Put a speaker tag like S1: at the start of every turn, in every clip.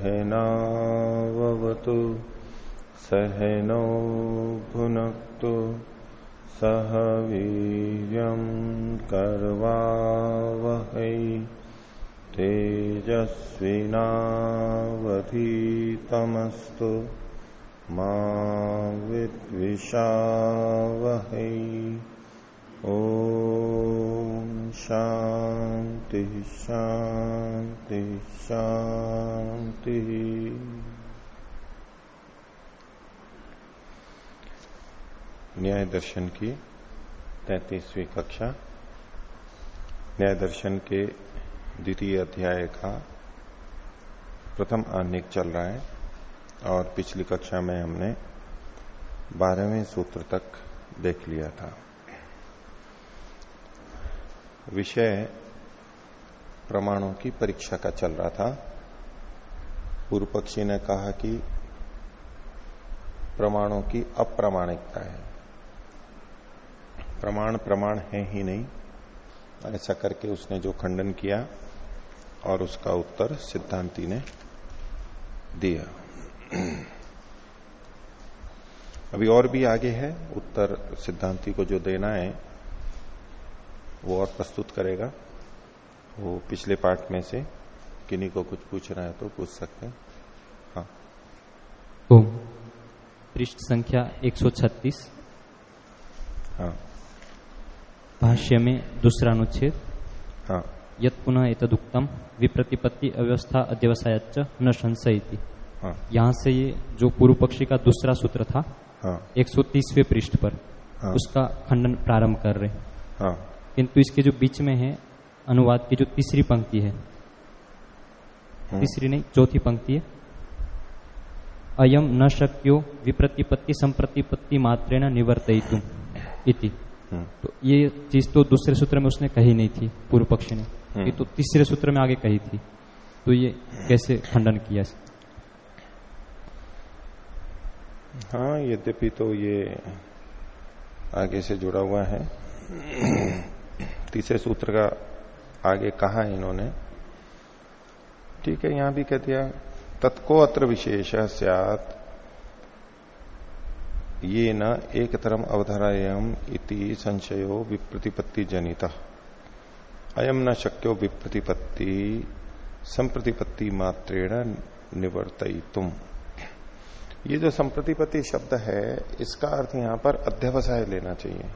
S1: सहनावतु सहनौ भुनक्तु सह वीर्यं कर्वावहै तेजस्विनावधीतमस्तु मा विद्विषावहै। ॐ शान्ति शान्ति शान्तिः। न्याय दर्शन की तैतीसवीं कक्षा। न्याय दर्शन के द्वितीय अध्याय का प्रथम आनिक चल रहा है और पिछली कक्षा में हमने बारहवें सूत्र तक देख लिया था। विषय प्रमाणों की परीक्षा का चल रहा था। पूर्व पक्षी ने कहा कि प्रमाणों की अप्रामाणिकता है। प्रमाण प्रमाण है ही नहीं। ऐसा करके उसने जो खंडन किया और उसका उत्तर सिद्धांति ने दिया। अभी और भी आगे है। उत्तर सिद्धांति को जो देना है, वो और प्रस्तुत करेगा। वो पिछले पार्ट में से किन्हीं को कुछ पूछना है तो पूछ सकते हैं। हाँ।
S2: ओम पृष्ठ संख्या 136
S1: हाँ।
S2: भाष्य में दूसरा अनुच्छेद
S1: हाँ।
S2: यत पुनः एतदुक्तम विप्रतिपत्ति अव्यवस्था अध्यवसायच न संशयति।
S1: हाँ।
S2: यहाँ से ये जो पूर्व पक्षी का दूसरा सूत्र था एक
S1: हाँ
S2: 130वें पृष्ठ पर
S1: हाँ।
S2: उसका खंडन प्रारंभ कर रहे हैं।
S1: हाँ।
S2: किंतु इसके जो बीच में है अनुवाद की जो तीसरी पंक्ति है तीसरी नहीं चौथी पंक्ति है। अयम न शक्यो विप्रतिपत्ति संप्रतिपत्ति मात्रेण निवर्तयितुम इति।
S1: हम्म,
S2: तो ये चीज़ तो दूसरे सूत्र में उसने कही नहीं थी पूर्व पक्षी ने।
S1: हम्म।
S2: ये तो तीसरे सूत्र में आगे कही थी। तो ये कैसे खंडन किया?
S1: हाँ यद्यपि तो ये आगे से जुड़ा हुआ है। तीसरे सूत्र का आगे कहा इन्होंने। ठीक है, यहाँ भी कह दिया तत्को अत्र विशेष सियात। ये न एक तरम अवधारायम इति संशयो विप्रतिपत्ति जनित अयम न शक्यो विप्रतिपत्ति संप्रतिपत्ति मात्रेण निवर्तयितुम। ये जो संप्रतिपत्ति शब्द है, इसका अर्थ यहाँ पर अध्यवसाय लेना चाहिए।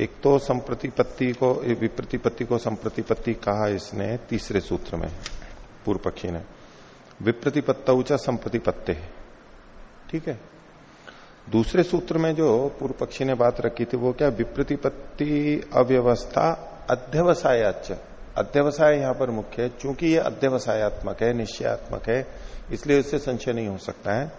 S1: एक तो संप्रतिपत्ति को विप्रतिपत्ति को संप्रतिपत्ति कहा इसने, तीसरे सूत्र में पूर्व पक्षी ने। विप्रतिपत्त संप्रतिपत्ते। ठीक है? दूसरे सूत्र में जो पूर्व पक्षी ने बात रखी थी, वो क्या? विप्रतिपत्ति अव्यवस्था अध्यवसायाच अध्यवसाय यहाँ पर मुख्य है, चूँकि ये अध्यवसायत्मक है, निश्चयात्मक है, इसलिए इससे संशय नहीं हो सकता है।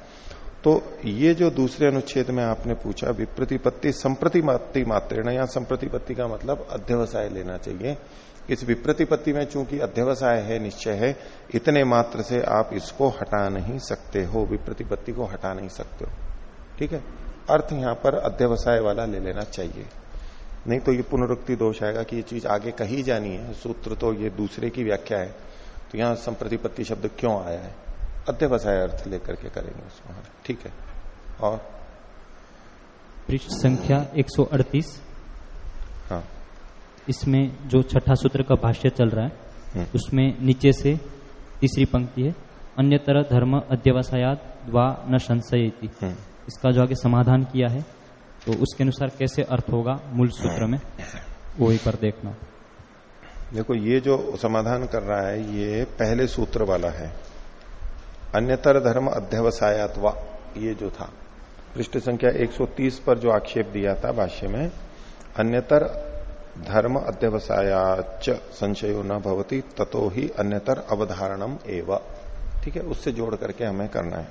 S1: तो ये जो दूसरे अनुच्छेद में आपने पूछा, विप्रतिपत्ति संप्रतिपत्ति मात्रेण, या संप्रतिपत्ति का मतलब अध्यवसाय लेना चाहिए। इस विप्रतिपत्ति में चूँकि अध्यवसाय है, निश्चय है, इतने मात्र से आप इसको हटा नहीं सकते हो, विप्रतिपत्ति को हटा नहीं सकते हो। ठीक है? अर्थ यहाँ पर अध्यवसाय वाला ले लेना चाहिए। नहीं तो ये पुनरुक्ति दोष आएगा कि ये चीज़ आगे कही जानी है। सूत्र तो ये दूसरे की व्याख्या है। तो यहाँ संप्रतिपत्ति शब्द क्यों आया है? अध्यवसाय अर्थ लेकर के करेंगे उसको हाँ, ठीक है। और?
S2: पृष्ठ संख्या 138
S1: हाँ।
S2: इसमें जो छठा सूत्र का भाष्य चल रहा है
S1: हम्म।
S2: उसमें नीचे से तीसरी पंक्ति है अन्य तरह धर्म अध्यवसायात वा न संशयति।
S1: हम्म,
S2: इसका जो आगे समाधान किया है तो उसके अनुसार कैसे अर्थ होगा मूल सूत्र में वो एक बार देखना।
S1: देखो ये जो समाधान कर रहा है ये पहले सूत्र वाला है। अन्यतर धर्म अध्यवसायत्वा ये जो था पृष्ठ संख्या 130 पर जो आक्षेप दिया था भाष्य में अन्यतर धर्म अध्यवसायाच संशयो न भवती ततो ही अन्यतर अवधारणम एव ठीक है उससे जोड़ करके हमें करना है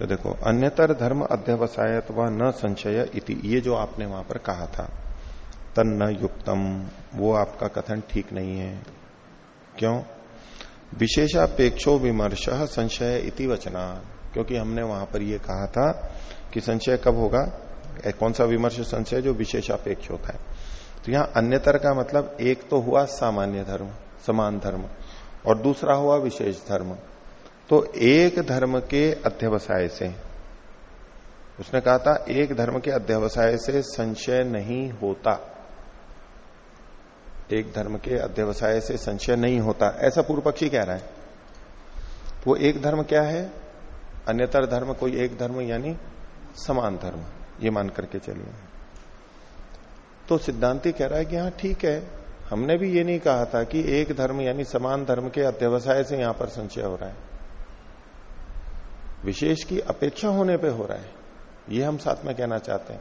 S1: तो देखो, अन्यतर धर्म अध्यवसायत व न संशय इति, ये जो आपने वहाँ पर कहा था, तन्न युक्तम, वो आपका कथन ठीक नहीं है। क्यों? विशेषापेक्षो विमर्श संशय इति वचना। क्योंकि हमने वहाँ पर यह कहा था कि संशय कब होगा? कौन सा विमर्श संशय जो विशेषापेक्ष होता है? तो यहाँ अन्यतर का मतलब एक तो हुआ सामान्य धर्म, समान धर्म, और दूसरा हुआ विशेष धर्म। तो एक धर्म के अध्यवसाय से, उसने कहा था, एक धर्म के अध्यवसाय से संशय नहीं होता। एक धर्म के अध्यवसाय से संशय नहीं होता, ऐसा पूर्व पक्षी कह रहा है। वो एक धर्म क्या है? अन्यतर धर्म कोई एक धर्म यानी समान धर्म, ये मान करके चलिए। तो सिद्धांति कह रहा है कि हाँ ठीक है, हमने भी ये नहीं कहा था कि एक धर्म यानी समान धर्म के अध्यवसाय से यहाँ पर संशय हो रहा है। विशेष की अपेक्षा होने पे हो रहा है। ये हम साथ में कहना चाहते हैं।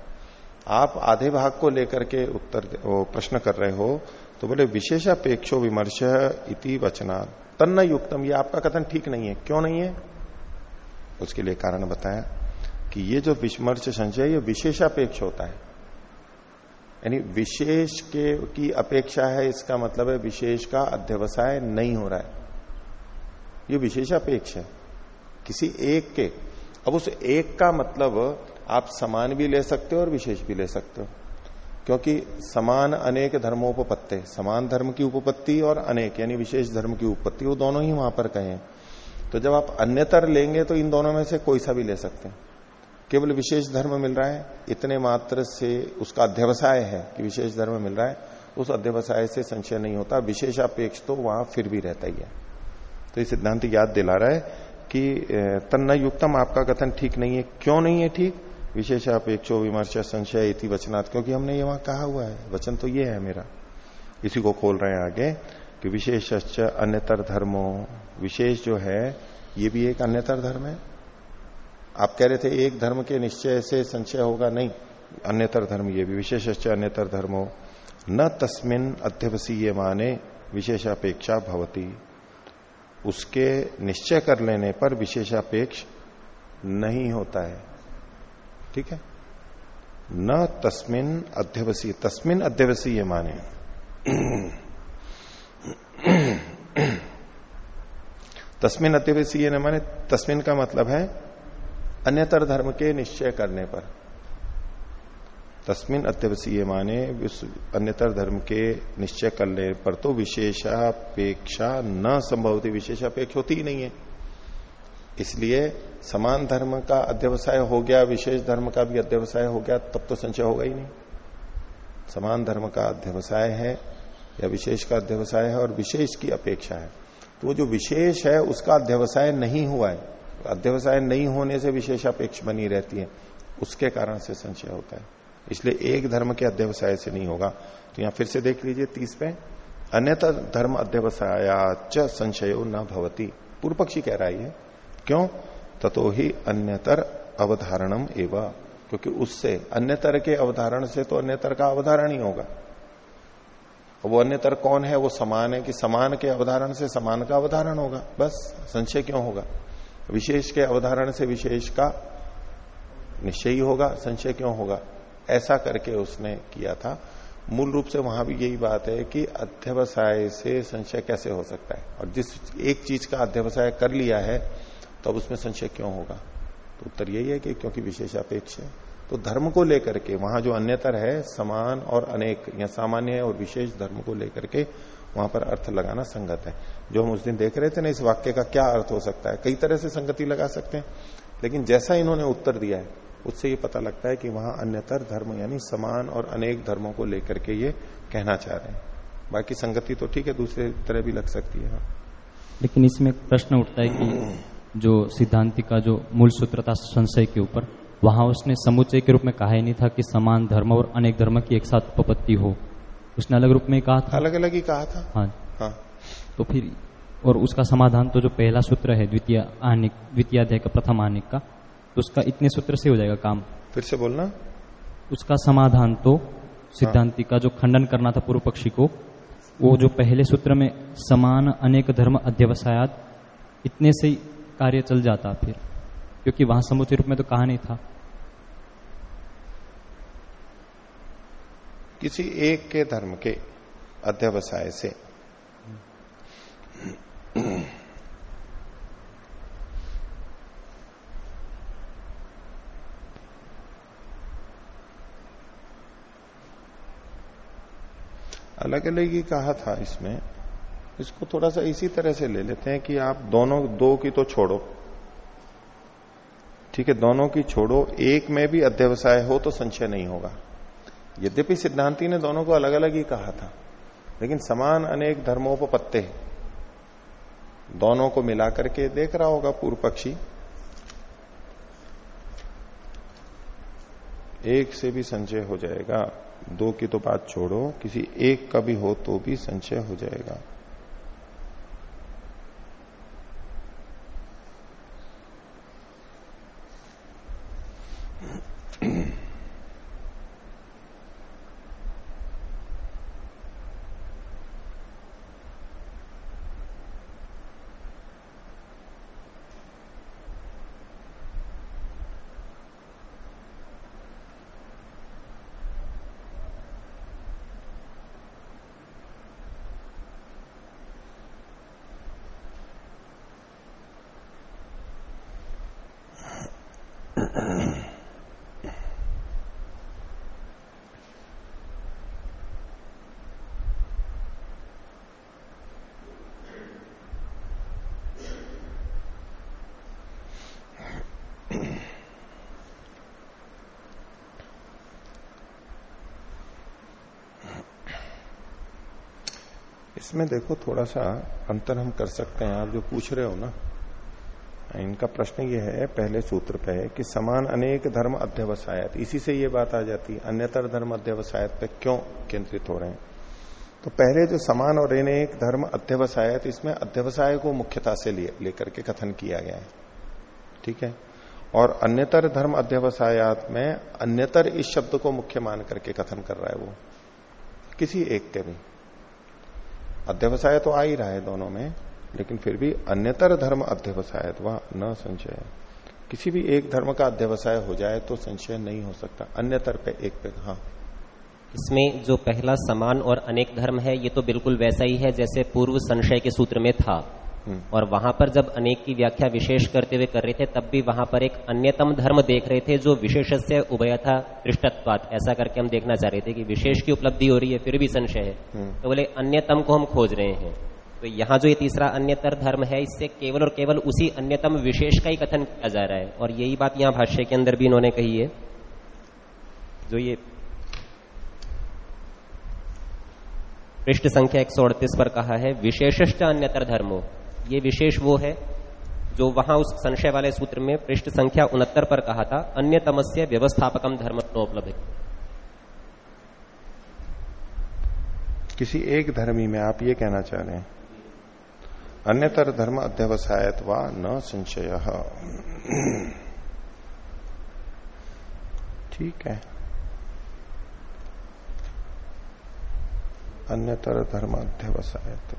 S1: आप आधे भाग को लेकर के उत्तर प्रश्न कर रहे हो तो बोले विशेषापेक्षो विमर्श इति वचना, तन्न युक्तम, ये आपका कथन ठीक नहीं है। क्यों नहीं है? उसके लिए कारण बताया कि ये जो विमर्श संशय, ये विशेषापेक्ष होता है। यानी विशेष के, की अपेक्षा है, इसका मतलब है विशेष का अध्यवसाय नहीं हो रहा है। ये विशेषापेक्ष है। किसी एक के। अब उस एक का मतलब आप समान भी ले सकते हो और विशेष भी ले सकते हो। क्योंकि समान अनेक धर्मोपत्ति समान धर्म की उपपत्ति और अनेक, यानी विशेष धर्म की उपपत्ति, वो दोनों ही वहाँ पर कहे। तो जब आप अन्यतर लेंगे तो इन दोनों में से कोई सा भी ले सकते हैं। केवल विशेष धर्म मिल रहा है, इतने मात्र से उसका अध्यवसाय है कि विशेष धर्म मिल रहा है, उस अध्यवसाय से संशय नहीं होता। विशेषापेक्ष तो वहाँ फिर भी रहता ही है। तो ये सिद्धांत याद दिला रहा है कि तन्ना युक्तम आपका कथन ठीक नहीं है। क्यों नहीं है ठीक? विशेषापेक्षो विमर्श संशय इति वचनात्, क्योंकि हमने ये वहाँ कहा हुआ है। वचन तो ये है मेरा। इसी को खोल रहे हैं आगे कि विशेष अन्यतर धर्मो। विशेष जो है, ये भी एक अन्यतर धर्म है। आप कह रहे थे एक धर्म के निश्चय से संशय होगा। नहीं, अन्यतर धर्म ये भी। विशेष अन्यतर धर्मो। न तस्मिन अध्यवसीय माने विशेषापेक्षा भवती। उसके निश्चय कर लेने पर विशेषापेक्ष नहीं होता है। ठीक है? न तस्मिन अध्यवसीय तस्मिन अध्यवसीय माने। तस्मिन अध्यवसीय न माने, तस्मिन का मतलब है अन्यतर धर्म के निश्चय करने पर। तस्मिन अत्यवसीय माने अन्यतर धर्म के निश्चय करने पर तो विशेषापेक्षा न संभवती विशेषापेक्ष होती ही नहीं है। इसलिए समान धर्म का अध्यवसाय हो गया, विशेष धर्म का भी अध्यवसाय हो गया, तब तो संशय होगा ही नहीं। समान धर्म का अध्यवसाय है या विशेष का अध्यवसाय है और विशेष की अपेक्षा है तो जो विशेष है उसका अध्यवसाय नहीं हुआ है। अध्यवसाय नहीं होने से विशेषापेक्ष बनी रहती है, उसके कारण से संशय होता है। इसलिए एक धर्म के अध्यवसाय से नहीं होगा। तो यहाँ फिर से देख लीजिए तीस पे। अन्यथा धर्म अध्यवसाया संशय न भवती। पूर्व पक्षी कह रहा है क्यों? ततो ही अन्यतर अवधारणम एवं। क्योंकि उससे, अन्यतर के अवधारण से तो अन्यतर का अवधारण ही होगा। वो अन्यतर कौन है? वो समान है कि समान के अवधारण से समान का अवधारण होगा। बस, संशय क्यों होगा? विशेष के अवधारण से विशेष का निश्चय ही होगा, संशय क्यों होगा? ऐसा करके उसने किया था। मूल रूप से वहाँ भी यही बात है कि अध्यवसाय से संशय कैसे हो सकता है? और जिस एक चीज़ का अध्यवसाय कर लिया है तो उसमें संशय क्यों होगा? तो उत्तर यही है कि क्योंकि विशेषापेक्ष है। तो धर्म को लेकर के वहाँ जो अन्यतर है, समान और अनेक, या सामान्य और विशेष धर्म को लेकर के वहाँ पर अर्थ लगाना संगत है। जो हम उस दिन देख रहे थे ना, इस वाक्य का क्या अर्थ हो सकता है? कई तरह से संगति लगा सकते हैं। लेकिन जैसा इन्होंने उत्तर दिया है उससे ये पता लगता है कि वहाँ अन्यतर धर्म यानी समान और अनेक धर्मों को लेकर के ये कहना चाह रहे हैं। बाकी संगति तो ठीक है दूसरे तरह भी लग सकती है
S2: लेकिन इसमें प्रश्न उठता है कि जो सिद्धांति का जो मूल सूत्र था संशय के ऊपर वहाँ उसने समुच्चय के रूप में कहा ही नहीं था कि समान धर्म और अनेक धर्म की एक साथ उपपत्ति हो। उसने अलग रूप में कहा था?
S1: अलग अलग ही कहा था।
S2: हाँ। हाँ। तो फिर और उसका समाधान तो जो पहला सूत्र है द्वितीय आनिक द्वितीय अध्याय का प्रथम आनिक का तो उसका इतने सूत्र से हो जाएगा काम।
S1: फिर से बोलना।
S2: उसका समाधान तो सिद्धांति का जो खंडन करना था पूर्व पक्षी को वो जो पहले सूत्र में समान अनेक धर्म अध्यवसायात इतने से कार्य चल जाता फिर क्योंकि वहाँ समुचित रूप में तो कहा नहीं था।
S1: किसी एक के धर्म के अध्यवसाय से अलग अलग ही कहा था इसमें। इसको थोड़ा सा इसी तरह से ले लेते हैं कि आप दोनों, दो की तो छोड़ो। ठीक है, दोनों की छोड़ो। एक में भी अध्यवसाय हो तो संशय नहीं होगा। यद्यपि सिद्धांति ने दोनों को अलग अलग ही कहा था, लेकिन समान अनेक धर्मोपत्ते दोनों को मिलाकर के देख रहा होगा पूर्व पक्षी। एक से भी संचय हो जाएगा। दो की तो बात छोड़ो, किसी एक का भी हो तो भी संशय हो जाएगा। इसमें देखो थोड़ा सा अंतर हम कर सकते हैं, आप जो पूछ रहे हो ना। इनका प्रश्न ये है, पहले सूत्र पे है कि समान अनेक धर्म अध्यवसायत। इसी से ये बात आ जाती है, अन्यतर धर्म अध्यवसायत पे क्यों केंद्रित हो रहे हैं? तो पहले जो समान और अनेक धर्म अध्यवसायत, इसमें अध्यवसाय को मुख्यता से लेकर के कथन किया गया है। ठीक है? और अन्यतर धर्म अध्यवसायत में अन्यतर इस शब्द को मुख्य मान करके कथन कर रहा है वो। किसी एक के भी। अध्यवसाय तो आ ही रहा है दोनों में, लेकिन फिर भी अन्यतर धर्म अध्यवसाय वह न संशय किसी भी एक धर्म का अध्यवसाय हो जाए तो संशय नहीं हो सकता, अन्यतर पे एक पे हाँ।
S3: इसमें जो पहला समान और अनेक धर्म है, ये तो बिल्कुल वैसा ही है जैसे पूर्व संशय के सूत्र में था। और वहाँ पर जब अनेक की व्याख्या विशेष करते हुए कर रहे थे तब भी वहाँ पर एक अन्यतम धर्म देख रहे थे जो विशेष से उभय था पृष्ठत्वात ऐसा करके हम देखना चाह रहे थे कि विशेष की उपलब्धि हो रही है फिर भी संशय है। तो बोले अन्यतम को हम खोज रहे हैं। तो यहाँ जो ये तीसरा अन्यतर धर्म है इससे केवल और केवल उसी अन्यतम विशेष का ही कथन किया जा रहा है। और यही बात यहाँ भाष्य के अंदर भी इन्होंने कही है। जो ये पृष्ठ संख्या एक सौ अड़तीस पर कहा है विशेषश्च अन्यतर धर्मो। ये विशेष वो है जो वहाँ उस संशय वाले सूत्र में पृष्ठ संख्या उनहत्तर पर कहा था अन्य तमस्य व्यवस्थापकम धर्म उपलब्ध
S1: किसी एक धर्मी में आप ये कहना चाह रहे हैं, अन्यतर धर्म अध्यवसायत व न संशय। ठीक है। अन्यतर धर्म अध्यवसायत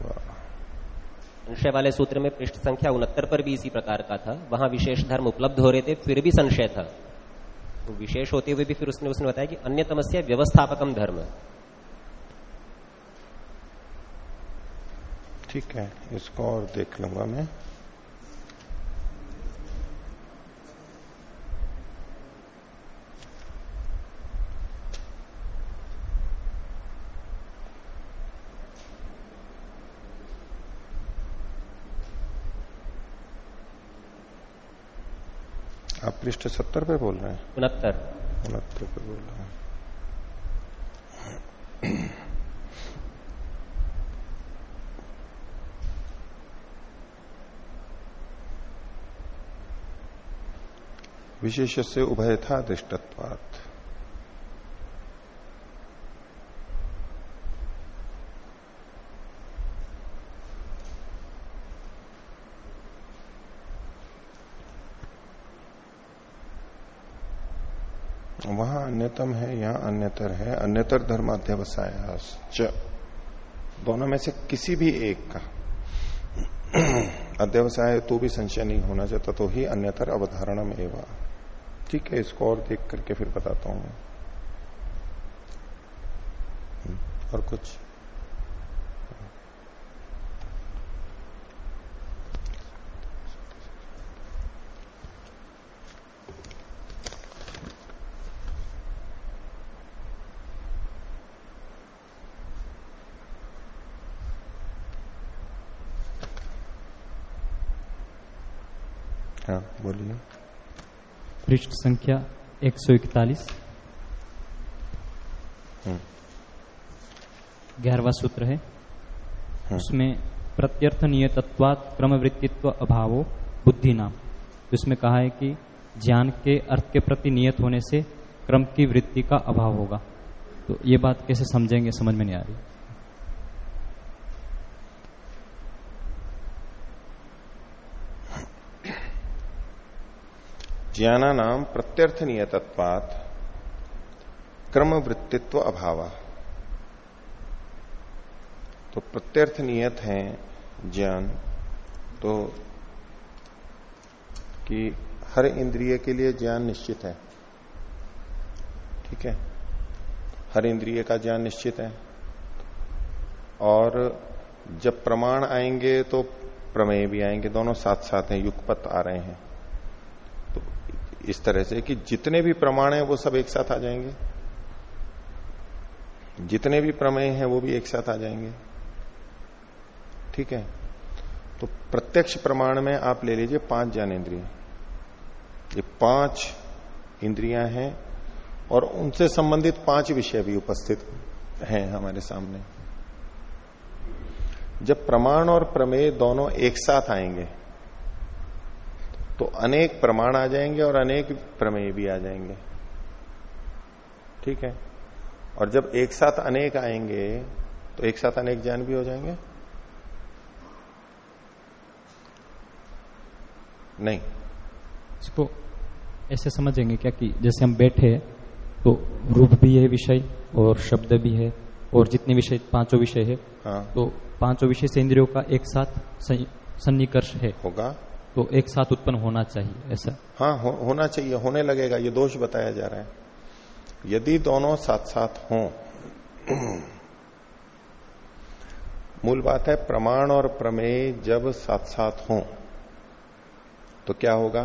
S3: संशय वाले सूत्र में पृष्ठ संख्या उनहत्तर पर भी इसी प्रकार का था। वहाँ विशेष धर्म उपलब्ध हो रहे थे, फिर भी संशय था। तो विशेष होते हुए भी फिर उसने उसने बताया कि अन्य तमस्या व्यवस्थापकम धर्म।
S1: ठीक है, इसको और देख लूँगा मैं। आप पृष्ठ सत्तर पे बोल रहे हैं?
S3: उनहत्तर।
S1: उनहत्तर पे बोल रहे हैं। विशेष से उभय था दृष्टत्वात् वहाँ अन्यतम है यहाँ अन्यतर है अन्यतर धर्माध्यवसाय दोनों में से किसी भी एक का अध्यवसाय तो भी संशय नहीं होना चाहता तो ही अन्यतर में एवं। ठीक है इसको और देख करके फिर बताता हूँ हम्म, और कुछ हाँ बोलिए
S2: पृष्ठ संख्या एक सौ इकतालीस।
S1: हम्म।
S2: ग्यारहवा सूत्र है। उसमें प्रत्यर्थ नियतत्वात क्रमवृत्तित्व अभावो बुद्धि नाम उसमें कहा है कि ज्ञान के अर्थ के प्रति नियत होने से क्रम की वृत्ति का अभाव होगा। तो ये बात कैसे समझेंगे समझ में नहीं आ रही।
S1: ज्ञाना नाम प्रत्यर्थ नियतत्वात क्रम वृत्तित्व अभाव। तो प्रत्यर्थ नियत है ज्ञान तो कि हर इंद्रिय के लिए ज्ञान निश्चित है। ठीक है? हर इंद्रिय का ज्ञान निश्चित है। और जब प्रमाण आएँगे तो प्रमेय भी आएँगे, दोनों साथ साथ हैं, युगपत आ रहे हैं। इस तरह से कि जितने भी प्रमाण है वो सब एक साथ आ जाएँगे। जितने भी प्रमेय हैं वो भी एक साथ आ जाएँगे। ठीक है? तो प्रत्यक्ष प्रमाण में आप ले लीजिए पाँच ज्ञानेन्द्रिय। ये पाँच इंद्रियाँ हैं और उनसे संबंधित पाँच विषय भी उपस्थित हैं हमारे सामने। जब प्रमाण और प्रमेय दोनों एक साथ आएँगे तो अनेक प्रमाण आ जाएँगे और अनेक प्रमेय भी आ जाएँगे। ठीक है? और जब एक साथ अनेक आएँगे तो एक साथ अनेक ज्ञान भी हो जाएँगे? नहीं।
S2: इसको ऐसे समझेंगे क्या कि जैसे हम बैठे तो रूप भी है विषय और शब्द भी है और जितने विषय पाँचों विषय है
S1: हाँ।
S2: तो पाँचों विषय से इंद्रियों का एक साथ सन्निकर्ष है।
S1: होगा।
S2: तो एक साथ उत्पन्न होना चाहिए ऐसा?
S1: हाँ हो, होना चाहिए होने लगेगा ये दोष बताया जा रहा है। यदि दोनों साथ साथ हों मूल बात है प्रमाण और प्रमेय जब साथ साथ हों तो क्या होगा?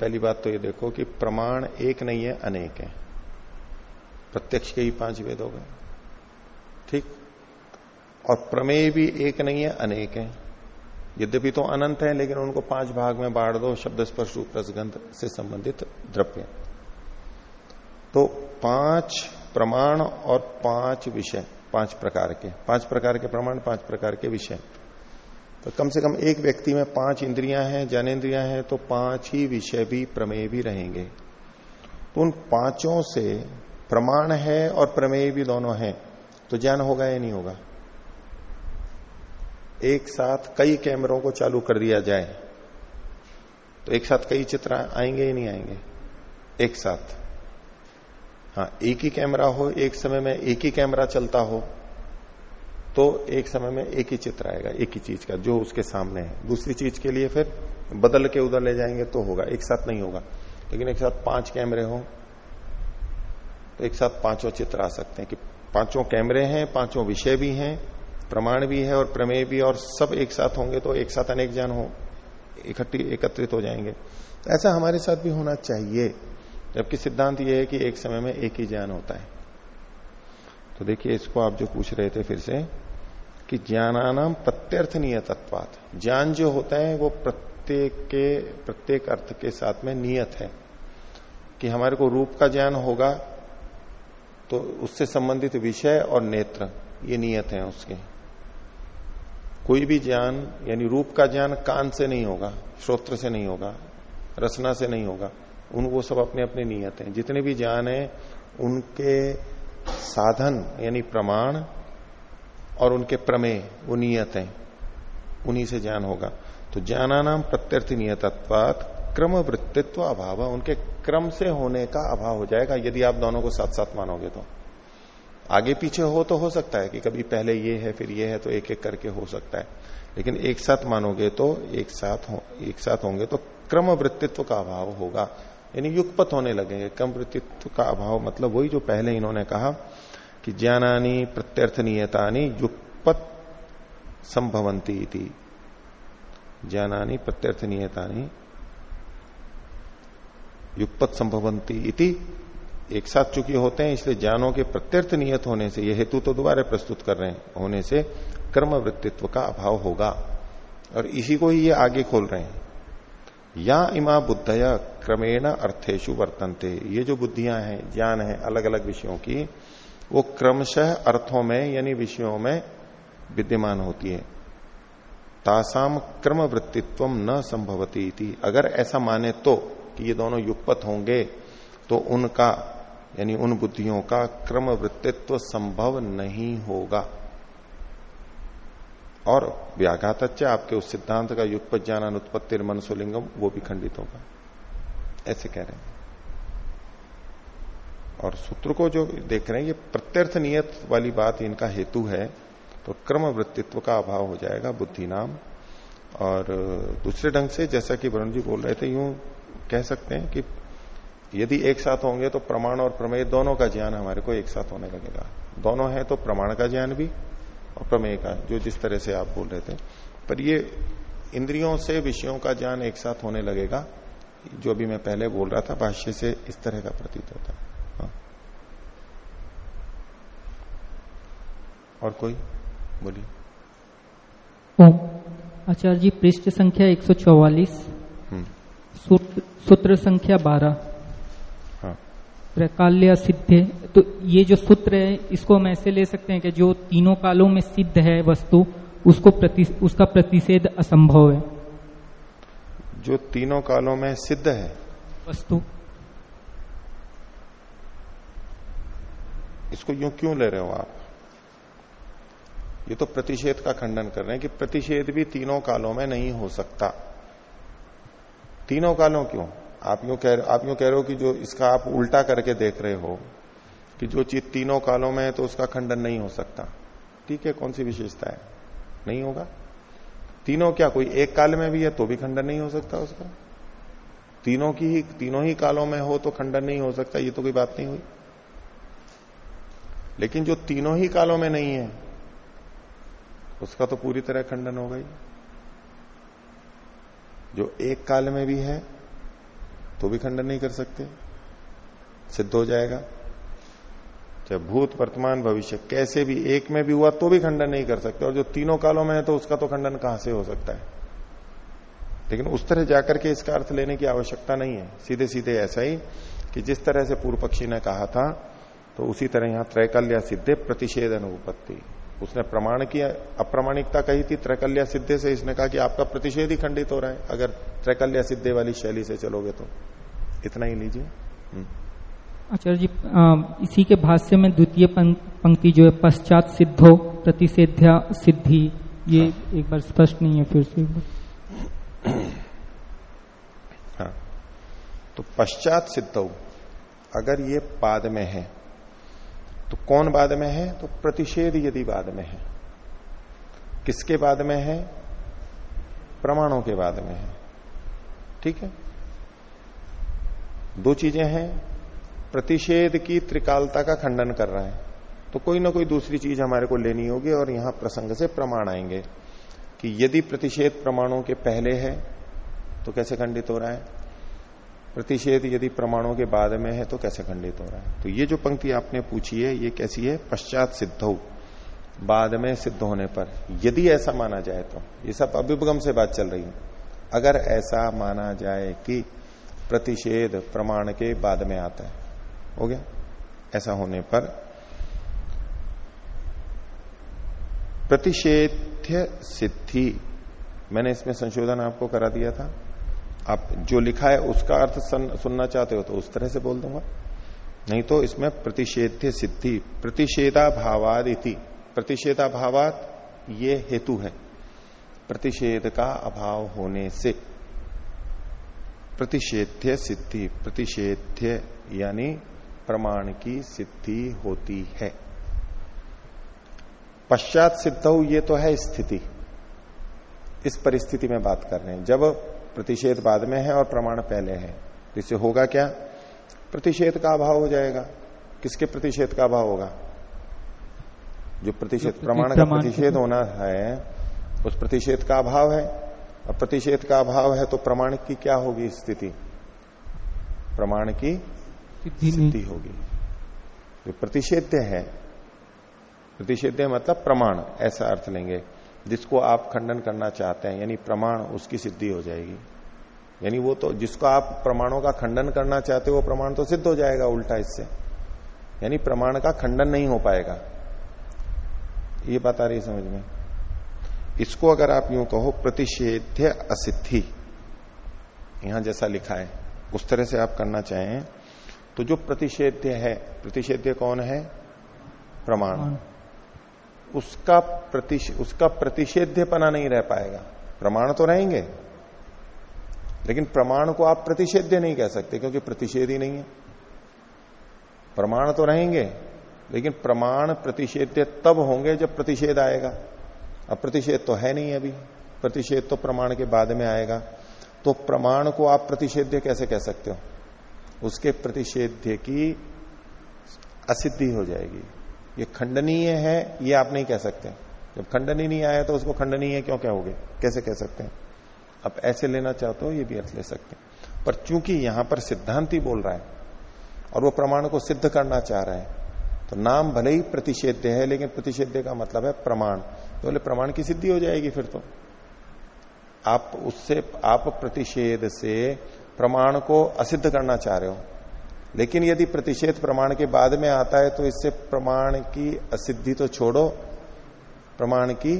S1: पहली बात तो ये देखो कि प्रमाण एक नहीं है अनेक है। प्रत्यक्ष के ही पाँच वेद हो गए। ठीक? और प्रमेय भी एक नहीं है अनेक है। यद्यपि तो अनंत है, लेकिन उनको पाँच भाग में बांट दो शब्द स्पर्श रूप, रसगंध से संबंधित द्रव्य। तो पाँच प्रमाण और पाँच विषय, पाँच प्रकार के, पाँच प्रकार के प्रमाण, पाँच प्रकार के विषय। तो कम से कम एक व्यक्ति में पाँच इंद्रियाँ हैं, ज्ञानेन्द्रियाँ हैं तो पाँच ही विषय भी, प्रमेय भी रहेंगे। तो उन पाँचों से प्रमाण है और प्रमेय भी दोनों हैं। तो ज्ञान होगा या नहीं होगा? एक साथ कई कैमरों को चालू कर दिया जाए तो एक साथ कई चित्र आएँगे या नहीं आएँगे? एक साथ। हाँ एक ही कैमरा हो, एक समय में एक ही कैमरा चलता हो तो एक समय में एक ही चित्र आएगा, एक ही चीज़ का, जो उसके सामने है। दूसरी चीज़ के लिए फिर बदल के उधर ले जाएँगे तो होगा, एक साथ नहीं होगा। लेकिन एक साथ पाँच कैमरे हो तो एक साथ पाँचों चित्र आ सकते हैं कि पाँचों कैमरे हैं, पाँचों विषय भी हैं प्रमाण भी है और प्रमेय भी और सब एक साथ होंगे तो एक साथ अनेक ज्ञान हो, इकट्ठी, एकत्रित हो जाएँगे। तो ऐसा हमारे साथ भी होना चाहिए, जबकि सिद्धांत यह है कि एक समय में एक ही ज्ञान होता है। तो देखिए, इसको आप जो पूछ रहे थे फिर से, कि ज्ञानानाम प्रत्यर्थ नियतत्वात ज्ञान जो होता है, वो प्रत्येक के, प्रत्येक अर्थ के साथ में नियत है। कि हमारे को रूप का ज्ञान होगा तो उससे संबंधित विषय और नेत्र, ये नियत है उसके। कोई भी ज्ञान, यानी रूप का ज्ञान कान से नहीं होगा, श्रोत्र से नहीं होगा, रसना से नहीं होगा, उन, वो सब अपने अपने नियत हैं। जितने भी ज्ञान है, उनके साधन, यानी प्रमाण और उनके प्रमेय, वो नियत हैं। उन्हीं से ज्ञान होगा। तो ज्ञानानाम प्रत्यर्थ नियतत्वात क्रम वृत्तित्व अभाव। उनके क्रम से होने का अभाव हो जाएगा, यदि आप दोनों को साथ साथ मानोगे तो। आगे पीछे हो तो हो सकता है कि कभी पहले ये है, फिर ये है तो एक एक करके हो सकता है। लेकिन एक साथ मानोगे तो एक साथ हो, एक साथ होंगे तो क्रम वृत्तित्व का अभाव होगा। यानी युगपत होने लगेंगे क्रम वृत्तित्व का अभाव मतलब वही जो पहले इन्होंने कहा कि ज्ञानानी प्रत्यर्थ नियतानी युगपत संभवंती थी ज्ञानानी प्रत्यर्थ नियतानी युगपत संभवंती एक साथ चुकी होते हैं, इसलिए ज्ञानों के प्रत्यर्थ नियत होने से, ये हेतु तो दोबारा प्रस्तुत कर रहे हैं, होने से कर्म वृत्तित्व का अभाव होगा। और इसी को ही ये आगे खोल रहे हैं। या इमा बुद्धया क्रमेण अर्थेशु वर्तनते। ये जो बुद्धियाँ हैं, ज्ञान है अलग अलग विषयों की, वो क्रमशः अर्थों में, यानी विषयों में विद्यमान होती है। तासाम क्रम वृत्तित्व न संभवती थी अगर ऐसा माने तो कि ये दोनों युगपत होंगे तो उनका, यानी उन बुद्धियों का क्रम वृत्तित्व संभव नहीं होगा। और व्याघात आपके उस सिद्धांत का युगपत ज्ञान अनुत्पत्ति मनसोलिंगम, वो भी खंडित होगा। ऐसे कह रहे हैं। और सूत्र को जो देख रहे हैं, ये प्रत्यर्थ नियत वाली बात इनका हेतु है तो क्रम वृत्तित्व का अभाव हो जाएगा बुद्धि नाम। और दूसरे ढंग से, जैसा कि वरुण जी बोल रहे थे, यूँ कह सकते हैं कि यदि एक साथ होंगे तो प्रमाण और प्रमेय दोनों का ज्ञान हमारे को एक साथ होने लगेगा दोनों है तो प्रमाण का ज्ञान भी और प्रमेय का जो जिस तरह से आप बोल रहे थे पर ये इंद्रियों से विषयों का ज्ञान एक साथ होने लगेगा जो अभी मैं पहले बोल रहा था भाष्य से इस तरह का प्रतीत होता है हाँ। और कोई बोलिए
S4: आचार्य जी पृष्ठ संख्या 144 हम्म। सूत्र, सूत्र संख्या 12 हाँ। प्रकाल्य सिद्ध तो ये जो सूत्र है इसको हम ऐसे ले सकते हैं कि जो तीनों कालों में सिद्ध है वस्तु उसको प्रति, उसका प्रतिषेध असंभव है।
S1: जो तीनों कालों में सिद्ध है।
S4: वस्तु।
S1: इसको यूँ क्यों ले रहे हो आप? ये तो प्रतिषेध का खंडन कर रहे हैं कि प्रतिषेध भी तीनों कालों में नहीं हो सकता। तीनों कालों क्यों? आप यूँ कह रहे आप यूँ कह रहे हो कि जो इसका आप उल्टा करके देख रहे हो, कि जो चीज़ तीनों कालों में है तो उसका खंडन नहीं हो सकता। ठीक है, कौन सी विशेषता है? नहीं होगा। तीनों क्या, कोई एक काल में भी है तो भी खंडन नहीं हो सकता उसका? तीनों की ही तीनों ही कालों में हो तो खंडन नहीं हो सकता, ये तो कोई बात नहीं हुई। लेकिन जो तीनों ही कालों में नहीं है, उसका तो पूरी तरह खंडन हो गई। जो एक काल में भी है तो भी खंडन नहीं कर सकते। सिद्ध हो जाएगा। चाहे भूत वर्तमान भविष्य कैसे भी एक में भी हुआ तो भी खंडन नहीं कर सकते। और जो तीनों कालों में है तो उसका तो खंडन कहाँ से हो सकता है? लेकिन उस तरह जाकर के इसका अर्थ लेने की आवश्यकता नहीं है। सीधे सीधे ऐसा ही कि जिस तरह से पूर्व पक्षी ने कहा था तो उसी तरह यहाँ त्रैकल्य सिद्धे प्रतिषेध अनुपत्ति। उसने प्रमाण की अप्रमाणिकता कही थी, त्रैकल्य सिद्धे से इसने कहा कि आपका प्रतिषेध ही खंडित हो रहा है। अगर त्रैकल्य सिद्धे वाली शैली से चलोगे तो। इतना ही लीजिए। हम्म।
S4: आचार्य जी इसी के भाष्य में द्वितीय पंक्ति जो है पश्चात सिद्धो प्रतिषेध्या सिद्धि ये हाँ। एक बार स्पष्ट नहीं है फिर से
S1: हाँ। तो पश्चात सिद्ध अगर ये बाद में है तो कौन बाद में है? तो प्रतिषेध यदि बाद में है। किसके बाद में है? प्रमाणों के बाद में है। ठीक है? दो चीज़ें हैं, प्रतिषेध की त्रिकालता का खंडन कर रहा है। तो कोई ना कोई दूसरी चीज़ हमारे को लेनी होगी और यहाँ प्रसंग से प्रमाण आएँगे कि यदि प्रतिषेध प्रमाणों के पहले है तो कैसे खंडित हो रहा है? प्रतिषेध यदि प्रमाणों के बाद में है तो कैसे खंडित हो रहा है? तो ये जो पंक्ति आपने पूछी है, ये कैसी है? पश्चात सिद्ध, बाद में सिद्ध होने पर। यदि ऐसा माना जाए तो ये सब अभिभगम से बात चल रही है। अगर ऐसा माना जाए कि प्रतिषेध प्रमाण के बाद में आता है। हो गया? ऐसा होने पर प्रतिषेध्य सिद्धि, मैंने इसमें संशोधन आपको करा दिया था। आप जो लिखा है उसका अर्थ सुनना चाहते हो तो उस तरह से बोल दूँगा। नहीं तो इसमें प्रतिषेध्य सिद्धि प्रतिषेधा भावाद इति प्रतिषेधा भावाद ये हेतु है। प्रतिषेध का अभाव होने से प्रतिषेध्य सिद्धि। प्रतिषेध्य यानी प्रमाण की सिद्धि होती है। पश्चात सिद्ध हो ये तो है स्थिति। इस परिस्थिति में बात कर रहे हैं। जब प्रतिषेध बाद में है और प्रमाण पहले है तो इससे होगा क्या? प्रतिषेध का अभाव हो जाएगा। किसके प्रतिषेध का अभाव होगा? जो प्रतिषेध प्रमाण का प्रतिषेध होना है उस प्रतिषेध का अभाव है। और प्रतिषेध का अभाव है तो प्रमाण की क्या होगी स्थिति? प्रमाण की सिद्धि होगी। जो प्रतिषेध्य है प्रतिषेध्य मतलब प्रमाण ऐसा अर्थ लेंगे। जिसको आप खंडन करना चाहते हैं यानी प्रमाण उसकी सिद्धि हो जाएगी। यानी वो तो जिसको आप प्रमाणों का खंडन करना चाहते हो वो प्रमाण तो सिद्ध हो जाएगा उल्टा इससे। यानी प्रमाण का खंडन नहीं हो पाएगा। ये बात आ रही है समझ में? इसको अगर आप यूँ कहो प्रतिषेध्य असिद्धि। यहाँ जैसा लिखा है उस तरह से आप करना चाहें तो जो प्रतिषेध्य है प्रतिषेध्य कौन है? प्रमाण। उसका प्रतिश, उसका प्रतिषेध्यपना नहीं रह पाएगा। प्रमाण तो रहेंगे लेकिन प्रमाण को आप प्रतिषेध्य नहीं कह सकते क्योंकि प्रतिषेध ही नहीं है। प्रमाण तो रहेंगे लेकिन प्रमाण प्रतिषेध्य तब होंगे जब प्रतिषेध आएगा। अब प्रतिषेध तो है नहीं अभी। प्रतिषेध तो प्रमाण के बाद में आएगा। तो प्रमाण को आप प्रतिषेध्य कैसे कह सकते हो? उसके प्रतिषेध्य की असिद्धि हो जाएगी। ये खंडनीय है, ये आप नहीं कह सकते। जब खंडन ही नहीं आया तो उसको खंडनीय क्यों कहोगे? कैसे कह सकते हैं? अब ऐसे लेना चाहते हो, ये भी अर्थ ले सकते हैं। पर चूँकि यहाँ पर सिद्धांत ही बोल रहा है और वो प्रमाण को सिद्ध करना चाह रहा है तो नाम भले ही प्रतिषेध्य है, लेकिन प्रतिषेध्य का मतलब है प्रमाण। तो बोले प्रमाण की सिद्धि हो जाएगी फिर तो। आप उससे आप प्रतिषेध से प्रमाण को असिद्ध करना चाह रहे हो। लेकिन यदि प्रतिषेध प्रमाण के बाद में आता है तो इससे प्रमाण की असिद्धि तो छोड़ो प्रमाण की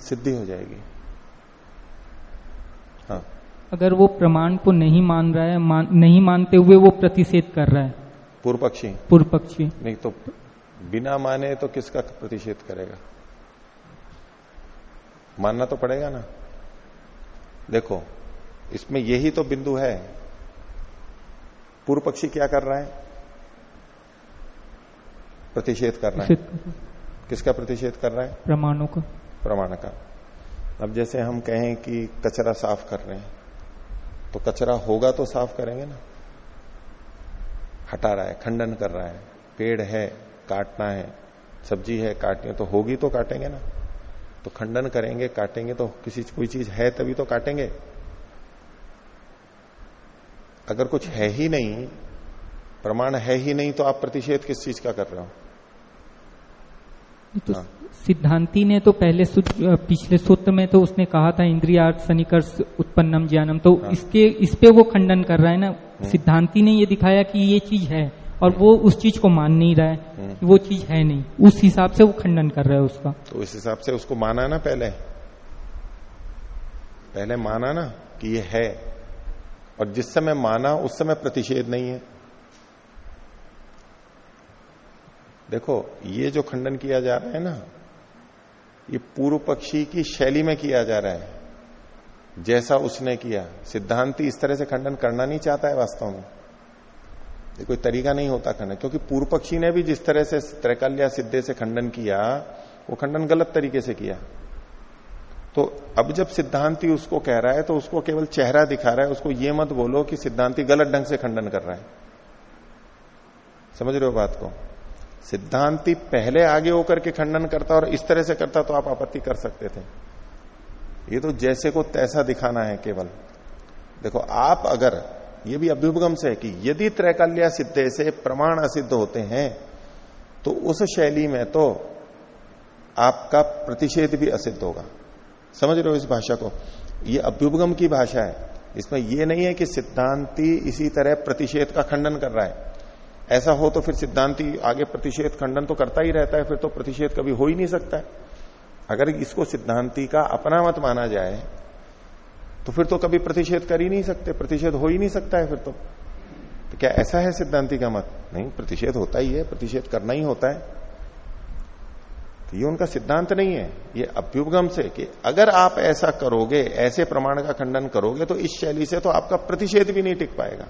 S1: सिद्धि हो जाएगी।
S4: हाँ। अगर वो प्रमाण को नहीं मान रहा है मान, नहीं मानते हुए वो प्रतिषेध कर रहा है।
S1: पूर्व पक्षी
S4: पूर्व पक्षी
S1: नहीं तो बिना माने तो किसका प्रतिषेध करेगा? मानना तो पड़ेगा ना। देखो इसमें यही तो बिंदु है। पूर्व पक्षी क्या कर रहा है? प्रतिषेध कर रहा है। किसका प्रतिषेध कर रहा है?
S4: प्रमाणों का।
S1: प्रमाण का। अब जैसे हम कहें कि कचरा साफ़ कर रहे हैं तो कचरा होगा तो साफ़ करेंगे ना। हटा रहा है खंडन कर रहा है। पेड़ है काटना है सब्ज़ी है काटनी तो होगी तो काटेंगे ना। तो खंडन करेंगे काटेंगे तो किसी कोई चीज़ है तभी तो काटेंगे अगर कुछ है ही नहीं प्रमाण है ही नहीं तो आप प्रतिषेध किस चीज़ का कर रहे हो
S4: तो हाँ। सिद्धांति ने तो पहले पिछले सूत्र में तो उसने कहा था इंद्रिया सनिकर्ष उत्पन्नम ज्ञानम तो हाँ। इसके इस पे वो खंडन कर रहा है ना हम्म। सिद्धांति ने ये दिखाया कि ये चीज़ है और वो उस चीज़ को मान नहीं रहा है। हम्म। वो चीज़ है नहीं। उस हिसाब से वो खंडन कर रहा है उसका।
S1: तो इस हिसाब से उसको माना ना पहले। पहले माना ना कि ये है। और जिस समय माना उस समय प्रतिषेध नहीं है। देखो ये जो खंडन किया जा रहा है ना ये पूर्व पक्षी की शैली में किया जा रहा है। जैसा उसने किया। सिद्धांति इस तरह से खंडन करना नहीं चाहता है वास्तव में। ये कोई तरीका नहीं होता खंडन। क्योंकि पूर्व पक्षी ने भी जिस तरह से त्रैकल्या सिद्धे से खंडन किया, वो खंडन गलत तरीके से किया। तो अब जब सिद्धांति उसको कह रहा है तो उसको केवल चेहरा दिखा रहा है, उसको ये मत बोलो कि सिद्धांति गलत ढंग से खंडन कर रहा है। समझ रहे हो बात को? सिद्धांति पहले आगे होकर के खंडन करता और इस तरह से करता तो आप आपत्ति कर सकते थे। ये तो जैसे को तैसा दिखाना है केवल। देखो, आप अगर ये भी अभ्युपगम से है कि यदि त्रैकाल्या सिद्धे से प्रमाण असिद्ध होते हैं तो उस शैली में तो आपका प्रतिषेध भी असिद्ध होगा। समझ रहे हो इस भाषा को? ये अभ्युपगम की भाषा है। इसमें यह नहीं है कि सिद्धांति इसी तरह प्रतिषेध का खंडन कर रहा है। ऐसा हो तो फिर सिद्धांति आगे प्रतिषेध खंडन तो करता ही रहता है, फिर तो प्रतिषेध कभी हो ही नहीं सकता। है अगर इसको सिद्धांति का अपना मत माना जाए तो फिर तो कभी प्रतिषेध कर ही नहीं सकते प्रतिषेध हो ही नहीं सकता है फिर तो, तो क्या ऐसा है सिद्धांति का मत? नहीं प्रतिषेध होता ही है प्रतिषेध करना ही होता है। तो ये उनका सिद्धांत नहीं है ये अभ्युपगम से कि अगर आप ऐसा करोगे ऐसे प्रमाण का खंडन करोगे तो इस शैली से तो आपका प्रतिषेध भी नहीं टिक पाएगा।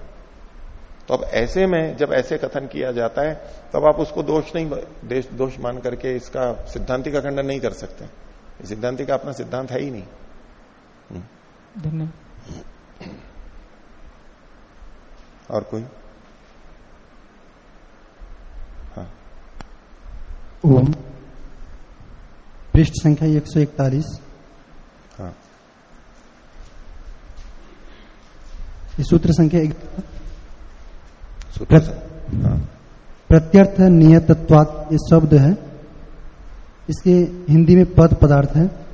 S1: तो अब ऐसे में जब ऐसे कथन किया जाता है तब आप उसको दोष नहीं दोष मान करके इसका सिद्धांति का खंडन नहीं कर सकते। सिद्धांति का अपना सिद्धांत है ही नहीं। हम्म।
S4: धन्यवाद
S1: और कोई? हाँ।
S5: ओम। पृष्ठ संख्या एक सौ इकतालीस। हाँ। सूत्र संख्या एक हाँ। प्रत्यर्थ नियतत्वात ये शब्द है। इसके हिंदी में पद पदार्थ है।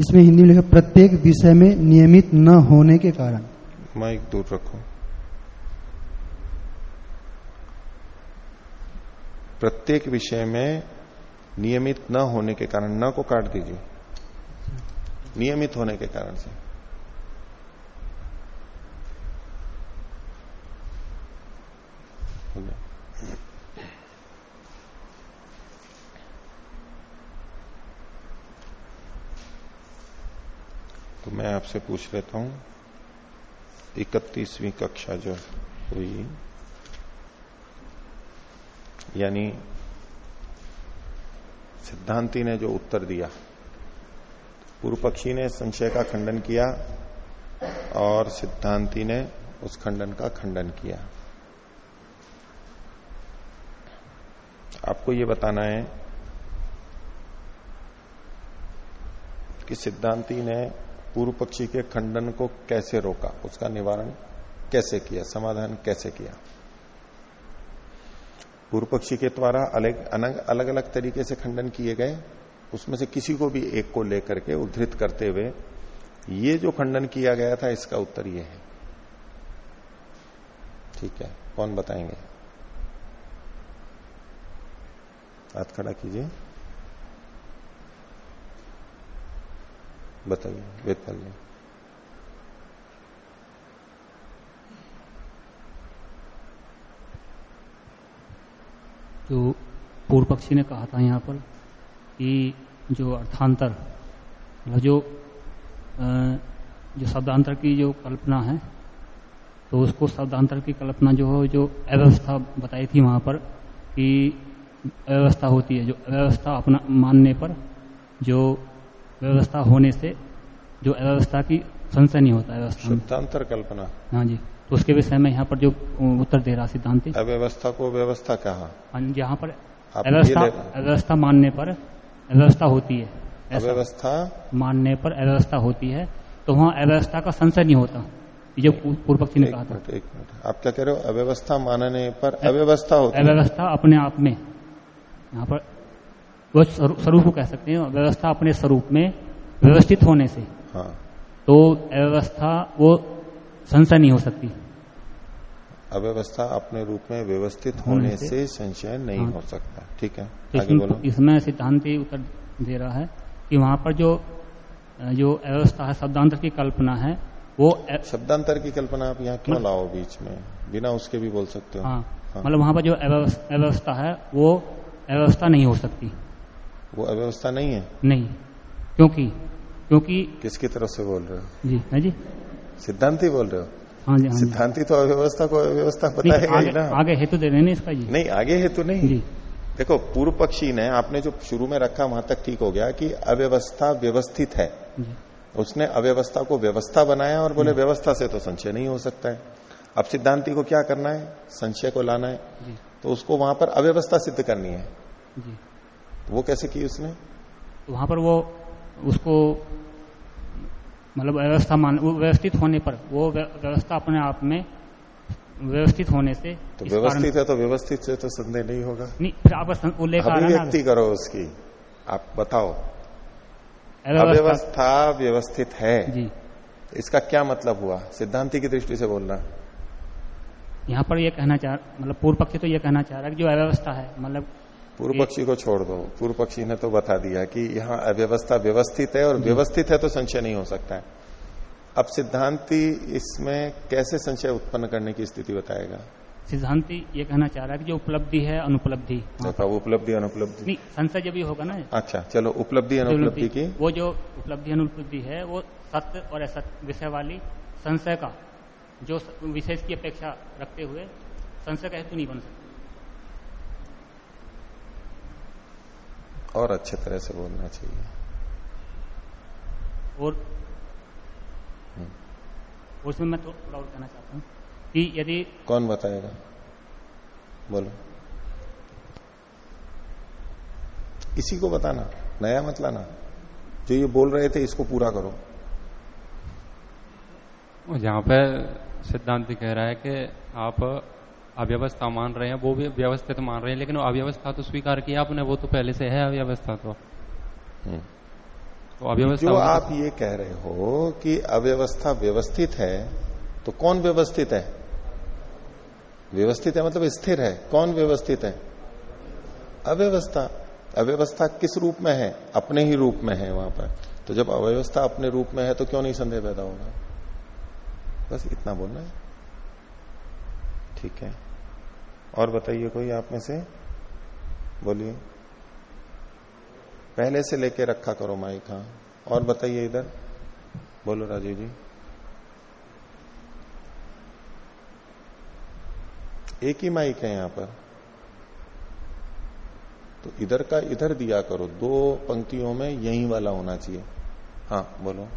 S5: इसमें हिंदी में लिखा, प्रत्येक विषय में नियमित न होने के कारण।
S1: माइक दूर रखो। प्रत्येक विषय में नियमित न होने के कारण, न को काट दीजिए। नियमित होने के कारण से। तो मैं आपसे पूछ लेता हूँ। इकतीसवीं कक्षा जो हुई, यानी सिद्धांति ने जो उत्तर दिया, पूर्व पक्षी ने संशय का खंडन किया और सिद्धांति ने उस खंडन का खंडन किया। आपको ये बताना है कि सिद्धांति ने पूर्व पक्षी के खंडन को कैसे रोका? उसका निवारण कैसे किया? समाधान कैसे किया? पूर्व पक्षी के द्वारा अलग अलग अलग अलग तरीके से खंडन किए गए। उसमें से किसी को भी एक को लेकर के उद्धृत करते हुए ये जो खंडन किया गया था, इसका उत्तर ये है। ठीक है, कौन बताएँगे? हाथ खड़ा कीजिए। बताइए वेदपाल जी
S6: जो पूर्व पक्षी ने कहा था यहाँ पर कि जो अर्थांतर जो जो शब्दांतर की जो कल्पना है तो उसको शब्दांतर की कल्पना जो है, जो अव्यवस्था बताई थी वहाँ पर कि अव्यवस्था होती है, जो अव्यवस्था अपना मानने पर जो व्यवस्था होने से जो अव्यवस्था की संशय नहीं होता व्यवस्था
S1: शब्दांतर कल्पना।
S6: हाँ जी। तो उसके विषय में यहाँ पर जो उत्तर दे रहा सिद्धांत
S1: अव्यवस्था को व्यवस्था कहा।
S6: हाँ यहाँ पर अव्यवस्था अव्यवस्था मानने पर अव्यवस्था होती है।
S1: अव्यवस्था?
S6: मानने पर अव्यवस्था होती है। तो वहाँ अव्यवस्था का संशय नहीं होता। जो पूर्व पक्षी ने कहा था।
S1: एक मिनट। आप क्या कह रहे हो? अव्यवस्था मानने पर अव्यवस्था होती
S6: अव्यवस्था अपने आप में। यहाँ पर वो स्वरूप को कह सकते हैं व्यवस्था अपने स्वरूप में व्यवस्थित होने से।
S1: हाँ।
S6: तो अव्यवस्था वो संशय नहीं हो सकती।
S1: अव्यवस्था अपने रूप में व्यवस्थित होने, होने से, से संशय नहीं हाँ। हो सकता। ठीक है?
S6: तो आगे बोलो। इसमें सिद्धांत उत्तर दे रहा है कि वहाँ पर जो जो अव्यवस्था है शब्दांतर की कल्पना है वो
S1: शब्दांतर की कल्पना आप यहाँ क्यों लाओ बीच में? बिना उसके भी बोल सकते हो।
S6: हाँ, हाँ। मतलब वहाँ पर जो अव्यवस्था है वो अव्यवस्था नहीं हो सकती।
S1: वो अव्यवस्था नहीं है?
S6: नहीं। क्योंकि? क्योंकि
S1: किसकी तरफ़ से बोल रहे हो?
S6: जी है जी।
S1: सिद्धांति बोल रहे हो?
S6: हाँ जी हाँ
S1: सिद्धांति तो अव्यवस्था को अव्यवस्था बताएगा
S6: ही ना। आगे हेतु दे रहे इसका जी।
S1: नहीं आगे हेतु नहीं। जी। देखो पूर्व पक्षी ने आपने जो शुरू में रखा वहाँ तक ठीक हो गया कि अव्यवस्था व्यवस्थित है। उसने अव्यवस्था को व्यवस्था बनाया और बोले व्यवस्था से तो संशय नहीं हो सकता है। अब सिद्धांति को क्या करना है? संशय को लाना है। तो उसको वहाँ पर अव्यवस्था सिद्ध करनी है। वो कैसे की उसने?
S6: तो वहाँ पर वो उसको मतलब व्यवस्था मान व्यवस्थित होने पर वो व्यवस्था अपने आप में व्यवस्थित होने से
S1: तो व्यवस्थित है तो व्यवस्थित से तो संदेह नहीं होगा।
S6: नहीं फिर आप उल्लेख
S1: अभिव्यक्ति करो उसकी। आप बताओ। अव्यवस्था। व्यवस्थित है।
S6: जी।
S1: इसका क्या मतलब हुआ? सिद्धांति की दृष्टि से बोलना।
S6: यहाँ पर यह कहना चाह मतलब पूर्व पक्ष तो ये कहना चाह रहा है कि जो अव्यवस्था है मतलब
S1: पूर्व पक्षी को छोड़ दो। पूर्व पक्षी ने तो बता दिया कि यहाँ अव्यवस्था व्यवस्थित है और व्यवस्थित है तो संशय नहीं हो सकता है। अब सिद्धांति इसमें कैसे संशय उत्पन्न करने की स्थिति बताएगा?
S6: सिद्धांति ये कहना चाह रहा है कि जो उपलब्धि है अनुपलब्धि।
S1: उपलब्धि अनुपलब्धि।
S6: नहीं संशय जब भी होगा ना।
S1: अच्छा चलो उपलब्धि अनुपलब्धि की।
S6: वो जो उपलब्धि अनुपलब्धि है वो सत्य और असत्य विषय वाली संशय का जो विशेष की अपेक्षा रखते हुए संशय का हेतु नहीं बन सकता।
S1: और अच्छे तरह से बोलना चाहिए।
S6: और हम्म। उसमें मैं तो थोड़ा और कहना चाहता हूँ कि यदि
S1: कौन बताएगा? बोलो। इसी को बताना नया मत लाना। जो ये बोल रहे थे इसको पूरा करो।
S7: जहाँ पे सिद्धांत कह रहा है कि आप अव्यवस्था मान रहे हैं वो भी व्यवस्थित मान रहे हैं लेकिन अव्यवस्था तो स्वीकार किया आपने वो तो पहले से है अव्यवस्था तो।
S1: हम्म। तो अव्यवस्था जो आप ये कह रहे हो कि अव्यवस्था व्यवस्थित है तो कौन व्यवस्थित है? व्यवस्थित है मतलब स्थिर है कौन व्यवस्थित है? अव्यवस्था। अव्यवस्था किस रूप में है? अपने ही रूप में है वहाँ पर। तो जब अव्यवस्था अपने रूप में है तो क्यों नहीं संदेह पैदा होगा? बस इतना बोलना है। ठीक है। और बताइए कोई आप में से? बोलिए। पहले से लेके रखा करो माइक हाँ। और बताइए इधर। बोलो राजीव जी। एक ही माइक है यहाँ पर। तो इधर का इधर दिया करो। दो पंक्तियों में यही वाला होना चाहिए। हाँ बोलो।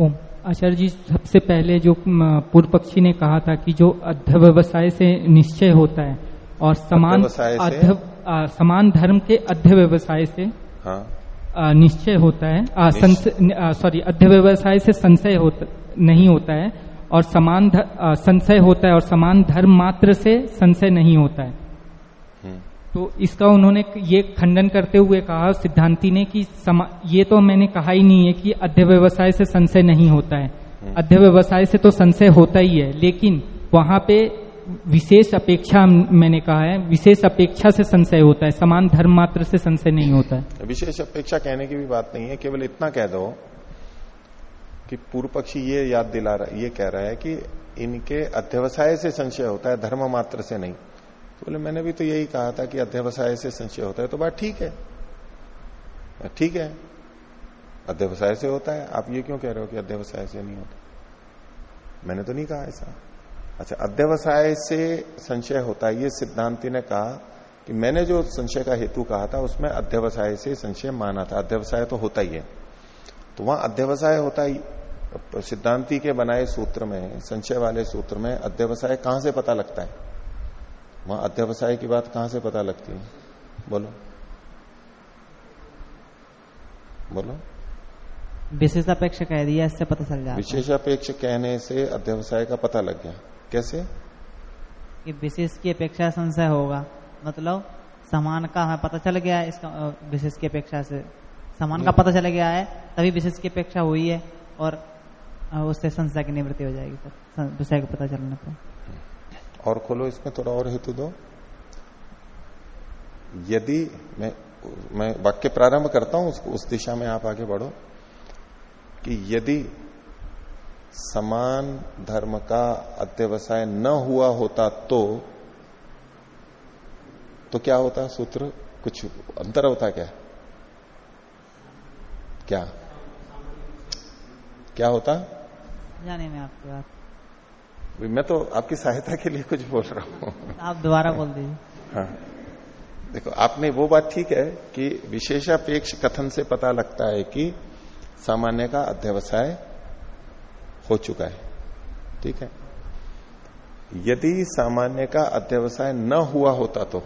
S4: ओम आचार्य जी सबसे पहले जो पूर्व पक्षी ने कहा था कि जो अध्य व्यवसाय से निश्चय होता है और समान अध्य समान धर्म के अध्य व्यवसाय से हाँ। निश्चय होता है सॉरी अध्य व्यवसाय से संशय होता नहीं होता है और समान संशय होता है और समान धर्म मात्र से संशय नहीं होता है। तो इसका उन्होंने ये खंडन करते हुए कहा सिद्धांति ने कि ये तो मैंने कहा ही नहीं है कि अध्य व्यवसाय से संशय नहीं होता है। हम्म। अध्य व्यवसाय से तो संशय होता ही है लेकिन वहाँ पे विशेष अपेक्षा मैंने कहा है विशेष अपेक्षा से संशय होता है समान धर्म मात्र से संशय नहीं होता है।
S1: विशेष अपेक्षा कहने की भी बात नहीं है केवल इतना कह दो कि पूर्व पक्षी ये याद दिला रहा ये कह रहा है कि इनके अध्यवसाय से संशय होता है धर्म मात्र से नहीं। बोले, मैंने भी तो यही कहा था कि अध्यवसाय से संशय होता है तो बात ठीक है। ठीक है। अध्यवसाय से होता है। आप ये क्यों कह रहे हो कि अध्यवसाय से नहीं होता? मैंने तो नहीं कहा ऐसा। अच्छा अध्यवसाय से संशय होता है, ये सिद्धांति ने कहा कि मैंने जो संशय का हेतु कहा था, उसमें अध्यवसाय से संशय माना था। अध्यवसाय तो होता ही है। तो वहाँ अध्यवसाय होता ही, सिद्धांति के बनाए सूत्र में संशय वाले सूत्र में अध्यवसाय कहाँ से पता लगता है? वहाँ अध्यवसाय की बात कहाँ से पता लगती है? बोलो। बोलो।
S8: विशेषापेक्ष कह दिया इससे पता चल जाता
S1: विशेषापेक्ष कहने से अध्यवसाय का पता लग गया। कैसे?
S8: कि विशेष की अपेक्षा संशय होगा। मतलब समान का हमें पता चल गया है इसका विशेष की अपेक्षा से। समान का पता चल गया है तभी विशेष की अपेक्षा हुई है और उससे संशय की निवृत्ति हो जाएगी सर विषय को पता चलने पर।
S1: और खोलो इसमें थोड़ा और हेतु दो। यदि मैं मैं वाक्य प्रारंभ करता हूँ उसको उस दिशा में आप आगे बढ़ो कि यदि समान धर्म का अत्यवसाय न हुआ होता तो तो क्या होता सूत्र? कुछ अंतर होता क्या? क्या? क्या होता?
S8: जाने में आपकी बात।
S1: मैं तो आपकी सहायता के लिए कुछ बोल रहा हूँ।
S8: आप दोबारा बोल दीजिए। हाँ।
S1: देखो आपने वो बात ठीक है कि विशेषापेक्ष कथन से पता लगता है कि सामान्य का अध्यवसाय हो चुका है। ठीक है? यदि सामान्य का अध्यवसाय न हुआ होता तो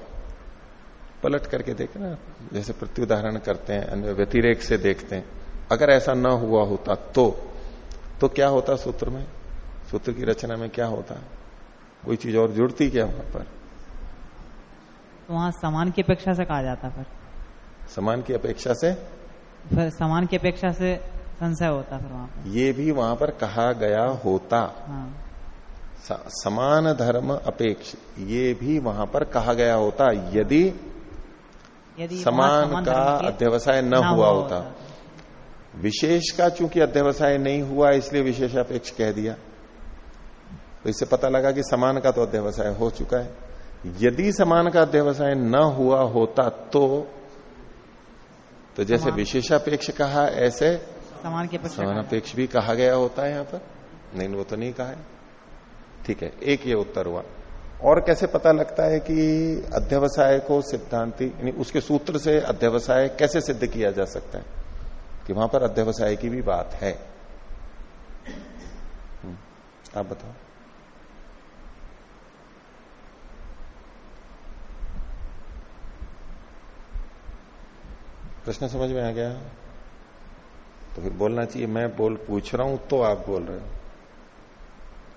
S1: पलट करके देखे ना जैसे प्रत्युदाहरण करते हैं व्यतिरेक से देखते हैं। अगर ऐसा न हुआ होता तो तो क्या होता सूत्र में? सूत्र की रचना में क्या होता? कोई चीज़ और जुड़ती क्या वहाँ पर?
S8: तो वहाँ समान की अपेक्षा से कहा जाता फिर।
S1: समान की अपेक्षा से?
S8: फिर समान की अपेक्षा से संशय होता फिर वहाँ पर।
S1: ये भी वहाँ पर कहा गया होता। हाँ। समान धर्म अपेक्ष ये भी वहाँ पर कहा गया होता यदि यदि समान समान का अध्यवसाय न हुआ होता। विशेष का चूँकि अध्यवसाय नहीं हुआ इसलिए विशेषापेक्ष कह दिया। तो इससे पता लगा कि समान का तो अध्यवसाय हो चुका है। यदि समान का अध्यवसाय न हुआ होता तो तो जैसे विशेषापेक्ष कहा ऐसे
S8: समान के
S1: समानापेक्ष भी कहा गया होता है यहाँ पर। नहीं वो तो नहीं कहा है। ठीक है एक ये उत्तर हुआ। और कैसे पता लगता है कि अध्यवसाय को सिद्धांति यानी उसके सूत्र से अध्यवसाय कैसे सिद्ध किया जा सकता है? कि वहाँ पर अध्यवसाय की भी बात है। हम्म, आप बताओ। प्रश्न समझ में आ गया? तो फिर बोलना चाहिए मैं बोल पूछ रहा हूँ तो आप बोल रहे हो।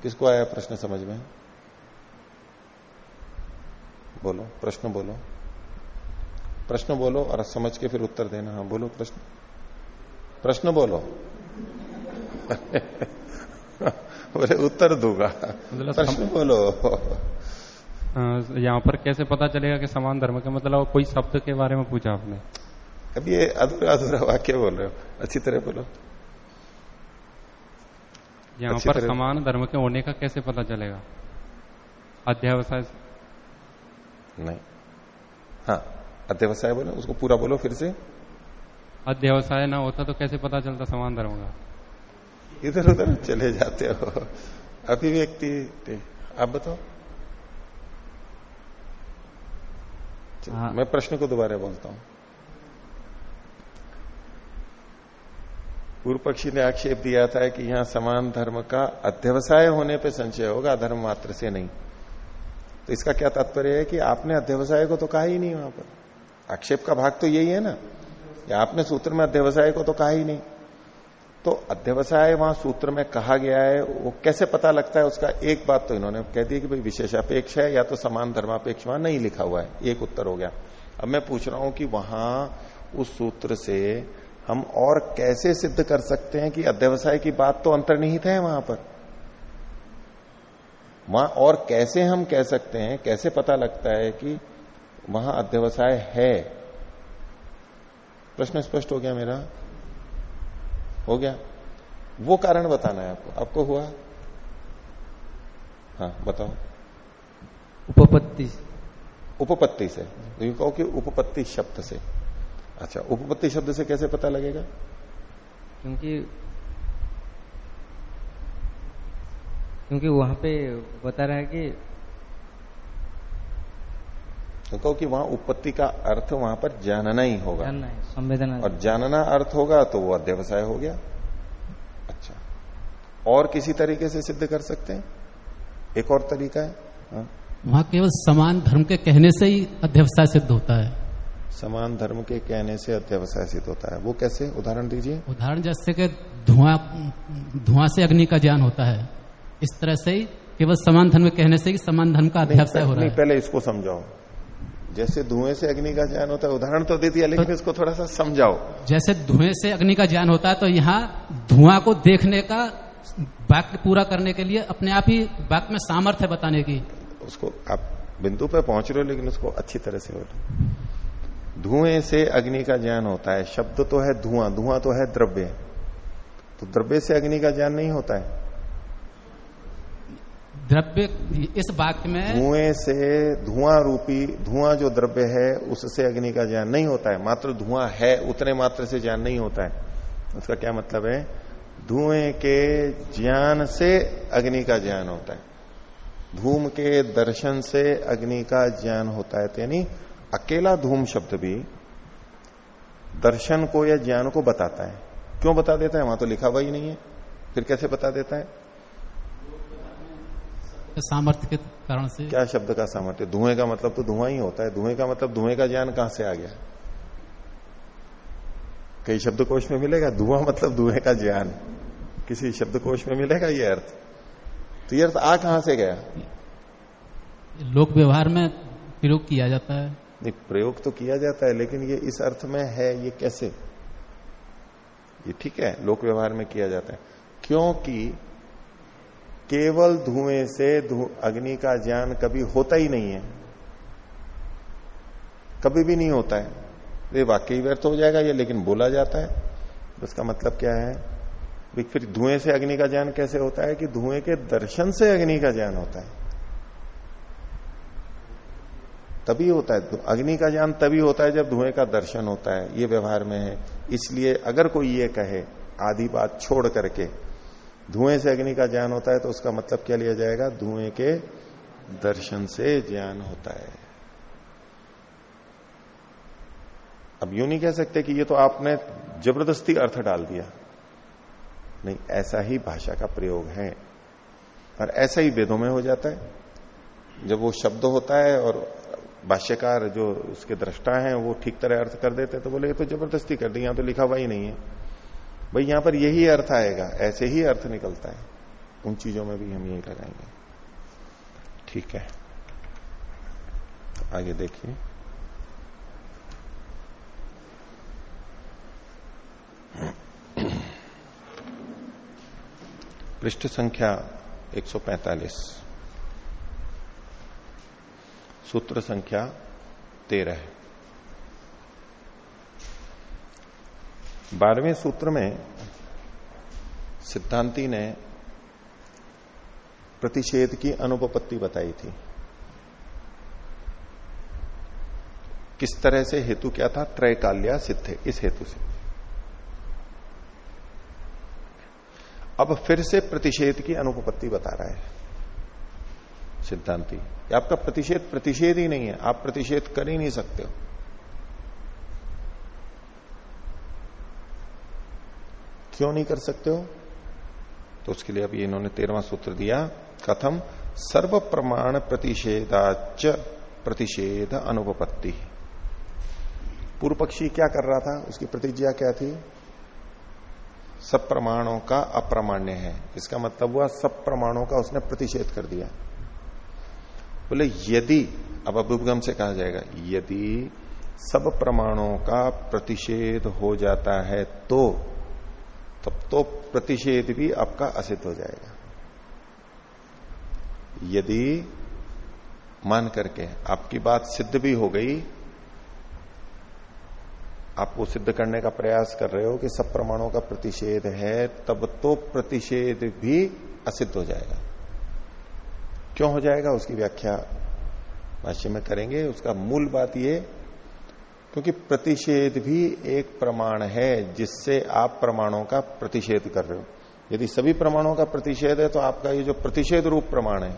S1: किसको आया प्रश्न समझ में? बोलो प्रश्न बोलो। प्रश्न बोलो और समझ के फिर उत्तर देना। हाँ बोलो प्रश्न। प्रश्न बोलो। बोले उत्तर दूँगा।
S7: मतलब
S1: प्रश्न बोलो।
S7: यहाँ पर कैसे पता चलेगा कि समान धर्म के मतलब कोई शब्द के बारे में पूछा आपने?
S1: अभी ये अधूरा अधूरा वाक्य बोल रहे हो। अच्छी तरह बोलो।
S7: यहाँ पर समान धर्म के होने का कैसे पता चलेगा? अध्यावसाय
S1: नहीं। हाँ अध्यवसाय बोलो उसको पूरा बोलो फिर से।
S7: अध्यवसाय ना होता तो कैसे पता चलता समान धर्म का?
S1: इधर उधर चले जाते हो। अभिव्यक्ति आप बताओ।
S8: हाँ।
S1: मैं प्रश्न को दोबारा बोलता हूँ। पूर्व पक्षी ने आक्षेप दिया था कि यहाँ समान धर्म का अध्यवसाय होने पर संशय होगा, धर्म मात्र से नहीं। तो इसका क्या तात्पर्य है कि आपने अध्यवसाय को तो कहा ही नहीं वहाँ पर? आक्षेप का भाग तो यही है ना या आपने सूत्र में अध्यवसाय को तो कहा ही नहीं। तो अध्यवसाय वहाँ सूत्र में कहा गया है, वो कैसे पता लगता है उसका? एक बात तो इन्होंने कह दी कि भाई विशेषापेक्ष है, या तो समान धर्मापेक्ष वहाँ नहीं लिखा हुआ है। एक उत्तर हो गया। अब मैं पूछ रहा हूँ कि वहाँ उस सूत्र से हम और कैसे सिद्ध कर सकते हैं कि अध्यवसाय की बात तो अंतर्निहित है वहाँ पर? वहाँ और कैसे हम कह सकते हैं कैसे पता लगता है कि वहाँ अध्यवसाय है? प्रश्न स्पष्ट हो गया मेरा? हो गया? वो कारण बताना है आपको। आपको हुआ? हाँ बताओ।
S9: उपपत्ति।
S1: उपपत्ति से। तो कहो कि उपपत्ति शब्द से। अच्छा उपपत्ति शब्द से कैसे पता लगेगा?
S9: क्योंकि क्योंकि वहाँ पे बता रहा है कि
S1: तो कहो कि वहाँ उपपत्ति का अर्थ वहाँ पर जानना ही होगा।
S9: जानना है संवेदना
S1: और जानना अर्थ होगा तो वो अध्यवसाय हो गया। अच्छा और किसी तरीके से सिद्ध कर सकते हैं? एक और तरीका है।
S10: वहाँ केवल समान धर्म के कहने से ही अध्यवसाय सिद्ध होता है।
S1: समान धर्म के कहने से अध्यवसाय सिद्ध होता है। वो कैसे? उदाहरण दीजिए।
S10: उदाहरण जैसे कि धुआँ धुआँ से अग्नि का ज्ञान होता है। इस तरह से ही केवल समान धर्म कहने से ही समान धर्म का अध्यवसाय हो रहा
S1: नहीं
S10: है।
S1: पहले इसको समझाओ। जैसे धुएँ से अग्नि का ज्ञान होता है उदाहरण तो दे दिया लेकिन तो, इसको थोड़ा सा समझाओ।
S10: जैसे धुएँ से अग्नि का ज्ञान होता है तो यहाँ धुआँ को देखने का वाक्य पूरा करने के लिए अपने आप ही वाक्य में सामर्थ्य बताने की।
S1: उसको आप बिंदु पे पहुँच रहे हो लेकिन उसको अच्छी तरह से बोलो धुएँ से अग्नि का ज्ञान होता है। शब्द तो है धुआँ धुआँ तो है द्रव्य। तो द्रव्य से अग्नि का ज्ञान नहीं होता है।
S10: द्रव्य इस वाक्य में
S1: धुएँ से धुआँ रूपी धुआँ जो द्रव्य है उससे अग्नि का ज्ञान नहीं होता है। मात्र धुआँ है उतने मात्र से ज्ञान नहीं होता है। उसका क्या मतलब है? धुएँ के ज्ञान से अग्नि का ज्ञान होता है। धूम के दर्शन से अग्नि का ज्ञान होता है। तो यानी अकेला धूम शब्द भी दर्शन को या ज्ञान को बताता है। क्यों बता देता है? वहाँ तो लिखा हुआ ही नहीं है। फिर कैसे बता देता है?
S10: सामर्थ्य के कारण से।
S1: क्या शब्द का सामर्थ्य? धुएँ का मतलब तो धुआँ ही होता है। धुएँ का मतलब धुएँ का ज्ञान कहाँ से आ गया? कई शब्दकोश में मिलेगा? धुआँ मतलब धुएँ का ज्ञान। किसी शब्दकोश में मिलेगा ये अर्थ? तो ये अर्थ आ कहाँ से गया?
S10: लोक व्यवहार में प्रयोग किया जाता है।
S1: नहीं प्रयोग तो किया जाता है, लेकिन ये इस अर्थ में है, ये कैसे? ये ठीक है, लोक व्यवहार में किया जाता है। क्योंकि केवल धुएँ से अग्नि का ज्ञान कभी होता ही नहीं है। कभी भी नहीं होता है। ये वाकई व्यर्थ हो जाएगा ये, लेकिन बोला जाता है। उसका मतलब क्या है? फिर धुएँ से अग्नि का ज्ञान कैसे होता है? कि धुएँ के दर्शन से अग्नि का ज्ञान होता है। तभी होता है, अग्नि का ज्ञान तभी होता है जब धुएँ का दर्शन होता है, ये व्यवहार में है। इसलिए अगर कोई ये कहे, आधी बात छोड़ करके, धुएँ से अग्नि का ज्ञान होता है तो उसका मतलब क्या लिया जाएगा? धुएँ के दर्शन से ज्ञान होता है। अब यूँ नहीं कह सकते कि ये तो आपने ज़बरदस्ती अर्थ डाल दिया। नहीं, ऐसा ही भाषा का प्रयोग है। और ऐसा ही वेदों में हो जाता है। जब वो शब्द होता है और भाष्यकार जो उसके दृष्टा हैं, वो ठीक तरह अर्थ कर देते तो बोले, ये तो ज़बरदस्ती कर दी, यहाँ तो लिखा हुआ ही नहीं है। भाई, यहाँ पर यही अर्थ आएगा, ऐसे ही अर्थ निकलता है। उन चीज़ों में भी हम यही लगाएँगे ठीक है। आगे देखिए। पृष्ठ संख्या 145 सूत्र संख्या तेरह बारहवें सूत्र में सिद्धांति ने प्रतिषेध की अनुपपत्ति बताई थी। किस तरह से हेतु क्या था? त्रैकाल्या सिद्ध, इस हेतु से। अब फिर से प्रतिषेध की अनुपपत्ति बता रहा है। सिद्धांति। आपका प्रतिषेध प्रतिषेध ही नहीं है। आप प्रतिषेध कर ही नहीं सकते हो। क्यों नहीं कर सकते हो? तो उसके लिए अभी इन्होंने तेरवा सूत्र दिया, कथम सर्व प्रमाण प्रतिषेधाच प्रतिषेध अनुपत्ति पूर्व पक्षी क्या कर रहा था? उसकी प्रतिज्ञा क्या थी? सब प्रमाणों का अप्रमाण्य है। इसका मतलब हुआ सब प्रमाणों का उसने प्रतिषेध कर दिया। बोले, यदि, अब अभुगम से कहा जाएगा, यदि सब प्रमाणों का प्रतिषेध हो जाता है तो तब तो प्रतिषेध भी आपका असिद्ध हो जाएगा। यदि मान करके आपकी बात सिद्ध भी हो गई, आप वो सिद्ध करने का प्रयास कर रहे हो कि सब प्रमाणों का प्रतिषेध है, तब तो प्रतिषेध भी असिद्ध हो जाएगा। क्यों हो जाएगा, उसकी व्याख्या भाष्य में करेंगे। उसका मूल बात ये, क्योंकि प्रतिषेध भी एक प्रमाण है जिससे आप प्रमाणों का प्रतिषेध कर रहे हो। यदि सभी प्रमाणों का प्रतिषेध है तो आपका ये जो प्रतिषेध रूप प्रमाण है,